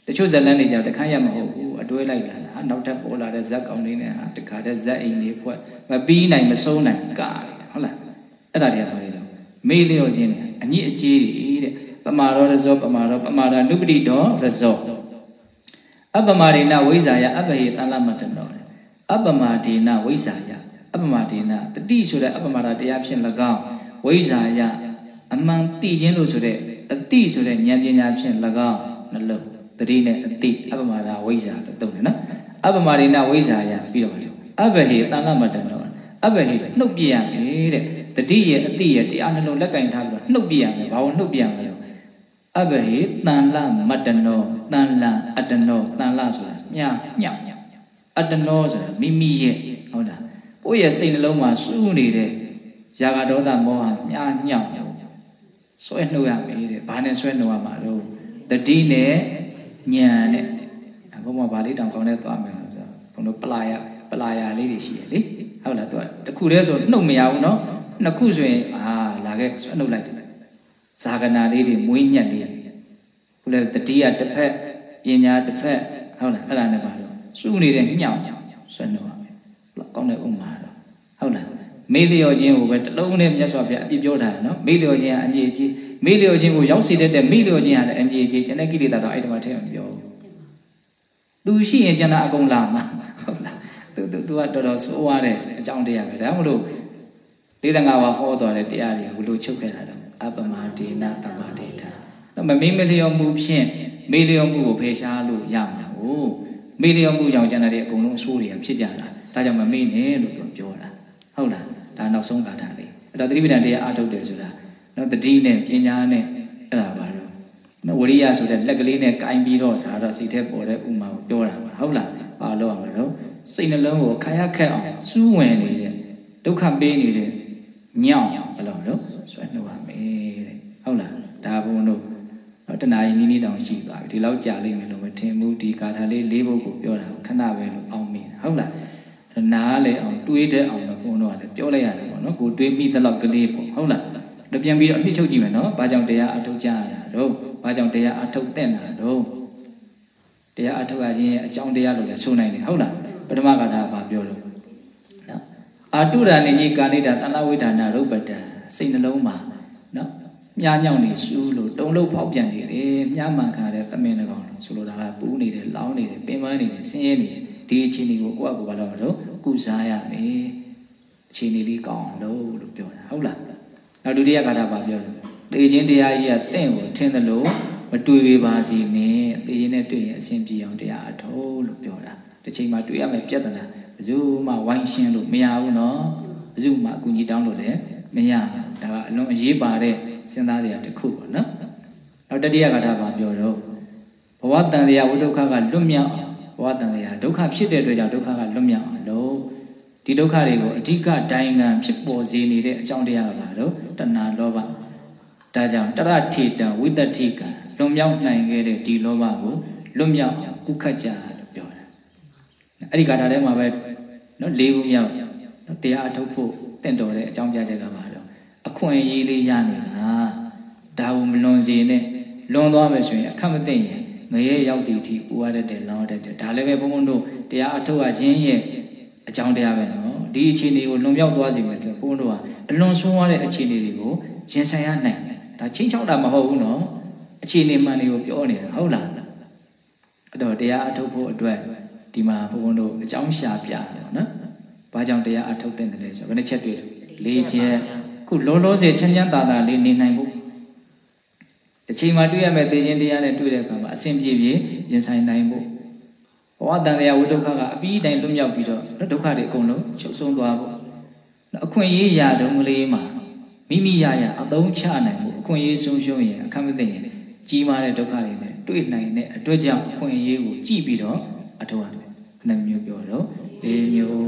တချို့ဇလန်းတွေကြောင့်တခန်းရမဟုတ်ဘူးအတွဲလိုက်လာတာနောက်ထပ်ပေါ်လာတဲ့ဇက်ကောင်လေးနဲ့ဟာတခါတည်းဇက်အိမ်လေးဖွဲ့မပြီးနိုင်မဆုံးနိုင်ကာဟုတ်လားအဲ့ဒါတွေကဘာလဲတော့မေးလျော့ခြင်းတယ်အညစ်အကြေးတွေတဲ့ပမာရောရဇောပမာရောပမာရာနုပတိတော်ရဇောအပမာဒေနဝိဇာယအပဟေတန်လမတနောအပမာဒေနဝိဇာယအပမာဒေနတတိဆိုတဲ့အပမာဒတရားဖြင့်၎င်းဝိဇာယအမှန်သိခြင်းလို့ဆိုတဲ့အတိဆိုတဲ့ဉာဏ်ပညာဖြင့်၎င်းနှလုံး တတိနဲ့အတိအပမာဒဝိဇာဆိုတုံးတယ်နော်အပမာဒေနဝိဇာယပြီးတော့အပဟေတန်လမတနောအပဟေနှုတ်ပြရမယ်တဲ့တတိရဲ့အတိရဲ့တရားနှလုံးလက်ကင်ထားပြီးတော့နှုတ်ပြရမယ်ဘာလို့နှုတ်ပြရမလဲအဘဟေတန်လမတနောတန်လအတနောတန်လဆိုတာမြညောက်အတနောဆိုတာမိမိရဲ့ဟုတ်လားကိုယ့်ရဲ့စိတ်နှလုံးမှာစူးနေတဲ့ຢာကဒေါသမောဟမြညောက်ဆွဲနှုတ်ရမယ်တဲ့ဘာနဲ့ဆွဲနှုတ်ရမှာတော့တတိနဲ့ ညံနဲ့ဘုံမှာဗာလေးတောင်ကောင်းနဲ့သွားမယ်လို့ဆိုဘုံတို့ပလာယပလာယလေးတွေရှိတယ်လေဟုတ်လားသူကတခုတည်းဆိုနှုတ်မရဘူးနော်နှစ်ခုဆိုရင်အာလာခဲ့ဆိုအနှုတ်လိုက်တယ်ဇာကနာလေးတွေမွေးညက်လေးခုလည်းတတိယတစ်ဖက်ပညာတစ်ဖက်ဟုတ်လားအဲ့ဒါနဲ့ပါတော့စုနေတဲ့ညောင်ဆွတ်တော့ကောင်းတဲ့ဥမာတော့ဟုတ်လားမေးလျော်ခြင်းကိုပဲတလုံးနဲ့မြတ်စွာဘုရားအပြည့်ပြောတာနော်မေးလျော်ခြင်းအပြည့်အကြီး မေးလျော်ခြင်းကိုရောက်စေတတ်တဲ့မေးလျော်ခြင်းကလည်းအငြိအကြီးကျန်တဲ့ကိလေသာတော့အဲ့ဒီမှာထည့်မပြောဘူးသူရှိရင်ကျန်တာအကုန်လာမှာဟုတ်လားသူသူသူကတော်တော်ဆိုးရတဲ့အကြောင်းတရားပဲဒါမှမဟုတ်45ပါးဟောတော်တဲ့တရားတွေဘလို့ချုပ်ခဲ့တာတော့အပမဒေနတမဒေတာတော့မမေးမလျော်မှုဖြင့်မေးလျော်မှုကိုဖယ်ရှားလို့ရမှာဟုတ်မေးလျော်မှုကြောင့်ကျန်တဲ့အကုန်လုံးအဆိုးတွေဖြစ်ကြတာဒါကြောင့်မမေးနဲ့လို့သူပြောတာဟုတ်လားဒါနောက်ဆုံးကာထာလေးအဲ့တော့သတိပဋ္ဌာန်တရားအထုတ်တယ်ဆိုတာ နော်တတိနဲ့ပညာနဲ့အဲ့ဒါပါတော့နော်ဝရိယဆိုတဲ့လက်ကလေးနဲ့ကင်ပြီးတော့ဒါတော့စိတ်ထဲပေါ်တဲ့ဥမာကိုပြောတာပါဟုတ်လားဘာလို့အောင်လဲတော့စိတ်နှလုံးကိုခါရခက်အောင်စူးဝင်နေတဲ့ဒုက္ခပေးနေတဲ့ညောင်းဘယ်လိုလဲဆွဲနှုတ်ရမယ်တဲ့ဟုတ်လားဒါဘုံတို့တဏှာကြီးနီးနီးတောင်ရှိသွားပြီဒီလောက်ကြာလိမ့်မယ်လို့မထင်ဘူးဒီကာထာလေးလေးဘုတ်ကိုပြောတာခဏပဲလို့အောင်းမိဟုတ်လားနားလေအောင်တွေးတဲ့အောင်တော့ဘုံတော့လည်းပြောလိုက်ရတယ်ပေါ့နော်ကိုတွေးမိသလောက်ကလေးပေါ့ဟုတ်လား တော့ပြန်ပြီးတော့အနှစ်ချုပ်ကြည့်မယ်နော်ဘာကြောင့်တရားအထုတ်ကြရတာတော့ဘာကြောင့်တရားအထုတ်တဲ့တာတော့တရားအထုတ်ရခြင်းရဲ့အကြောင်းတရားလို့လည်းဆိုနိုင်တယ်ဟုတ်လားပထမကထာဘာပြောလို့နော်အာတုရဏိကြီးကာလိတာတဏဝိဒါနာရုပ်ပတံစိတ်နှလုံးမှာနော်မြားညောင်နေရှူးလို့တုံလို့ဖောက်ပြန်နေတယ်မြားမှန်ခါတဲ့တမင်တကောင်လို့ဆိုလိုတာကပူးနေတယ်လောင်းနေတယ်ပင်ပန်းနေတယ်ဆင်းရဲနေတယ်ဒီအခြေအနေကိုကိုယ့်အကူဘာလို့တော့ကုစားရမယ်အခြေအနေလေးကောင်းအောင်လို့လို့ပြောတာဟုတ်လား နောက်ဒုတိယကထာဘာပြောလဲတေခြင်းတရားကြီးကတင့်ကိုထင်တယ်လို့မတွေ့ရပါစေနဲ့တေခြင်းနဲ့တွေ့ရင်အဆင်ပြေအောင်တရားအထုတ်လို့ပြောတာတစ်ချိန်မှာတွေ့ရမယ်ပြဿနာဘယ်သူမှဝိုင်းရှင်းလို့မရဘူးနော်ဘယ်သူမှအကူကြီးတောင်းလို့လည်းမရဘူးဒါကအလွန်အရေးပါတဲ့စဉ်းစားစရာတစ်ခုပေါ့နော်နောက်တတိယကထာဘာပြောတော့ဘဝတန်တရားဝိဒုက္ခကလွတ်မြောက်အောင်ဘဝတန်တရားဒုက္ခဖြစ်တဲ့အတွက်ကြောင့်ဒုက္ခကလွတ်မြောက်အောင်လို့ ဒီဒုက္ခတွေကိုအဓိကဒိုင်ငံဖြစ်ပေါ်စေနေတဲ့အကြောင်းတရားကဘာလို့တဏှာလောဘဒါကြောင့်တရထေတံဝိတ္တိကံလွန်မြောက်နိုင်ခဲ့တဲ့ဒီလောဘကိုလွတ်မြောက်အောင်ကုခတ်ကြလို့ပြောတာအဲ့ဒီကာထာထဲမှာပဲနော်၄ခုမြောက်နော်တရားအထုတ်ဖို့တင့်တော်တဲ့အကြောင်းပြချက်ကပါတော့အခွင့်အရေးလေးရနေတာဒါကိုမလွန်စေနဲ့လွန်သွားမယ်ဆိုရင်အခက်မသိရင်ငရဲရောက်တည်ထီပူရတတ်တယ်လောင်းတတ်တယ်ဒါလည်းပဲဘုန်းဘုန်းတို့တရားအထုတ်ရခြင်းရဲ့ အကြောင်းတရားပဲနော်ဒီအခြေအနေကိုလွန်မြောက်သွားစေမယ်ဆိုဘုန်းတို့ကအလွန်ဆိုးရတဲ့အခြေအနေတွေကိုရင်ဆိုင်ရနိုင်တယ်ဒါချင်းချောက်တာမဟုတ်ဘူးနော်အခြေအနေမှန်တွေကိုပြောနေတာဟုတ်လားအဲ့တော့တရားအထုတ်ဖို့အတွက်ဒီမှာဘုန်းဘုန်းတို့အကြောင်းရှာပြတယ်နော်ဘာကြောင့်တရားအထုတ်တဲ့တယ်လဲဆိုတော့ဘယ်နှချက်တွေ့လေးချက်ခုလောလောဆယ်ချမ်းချမ်းသာသာလေးနေနိုင်ဖို့တစ်ချိန်မှတွေ့ရမယ့်သေခြင်းတရားနဲ့တွေ့တဲ့အခါမှာအစဉ်ပြေပြေရင်ဆိုင်နိုင်ဖို့ ဘဝတန်တရားဝိဒုက္ခကအပြီးတိုင်းလွတ်မြောက်ပြီးတော့ဒုက္ခတွေအကုန်လုံးချုပ်ဆုံးသွားဖို့အခွင့်အရေးရာတုံးကလေးမှာမိမိရရအသုံးချနိုင်ဖို့အခွင့်အရေးဆုံးရှုံးရင်အခက်မသိရင်ကြီးမားတဲ့ဒုက္ခတွေနဲ့တွေ့နိုင်တဲ့အတွက်ကြောင့်အခွင့်အရေးကိုကြည့်ပြီးတော့အထောက်အတယ်ခဏမျိုးပြောတော့လေးမျိုး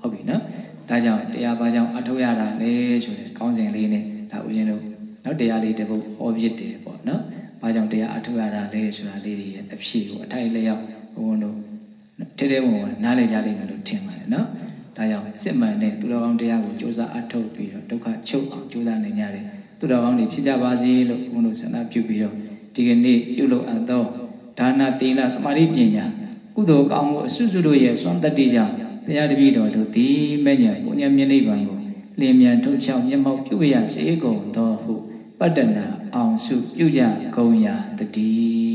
ဟုတ်ပြီနော်ဒါကြောင့်တရားဘာကြောင့်အထောက်ရတာလဲဆိုတဲ့ကောင်းစဉ်လေးနဲ့ဒါဦးဇင်းတို့နောက်တရားလေးတစ်ပုဒ်ဟောပြတယ်ပေါ့နော်ဘာကြောင့်တရားအထောက်ရတာလဲဆိုတာလေးတွေရဲ့အဖြစ်ကိုအထိုက်လျောက် ဘုန်းတို့တဲတဲဝင်ဝင်နားလည်ကြလိမ့်မယ်လို့ထင်ပါတယ်နော်ဒါကြောင့်စစ်မှန်တဲ့သူတော်ကောင်းတရားကိုကြိုးစားအထောက်ပြီးတော့ဒုက္ခချုပ်အောင်ကြိုးစားနိုင်ကြတယ်သူတော်ကောင်းတွေဖြစ်ကြပါစေလို့ဘုန်းတို့ဆန္ဒပြုပြီးတော့ဒီကနေ့ပြုလုပ်အပ်သောဒါနသီလသမာဓိပညာကုသိုလ်ကောင်းမှုအစွတ်စွတ်တို့ရဲ့စွမ်းတတ္တိကြောင့်တရားတပည့်တော်တို့သည်မဲ့ညာပုညမြင့်နိဗ္ဗာန်ကိုလင်းမြန်ထုတ်ချောင်းမျက်မှောက်ပြုရစေကုန်သောဟုပတ္တနာအောင်စုပြုကြကုန်ရာတည်း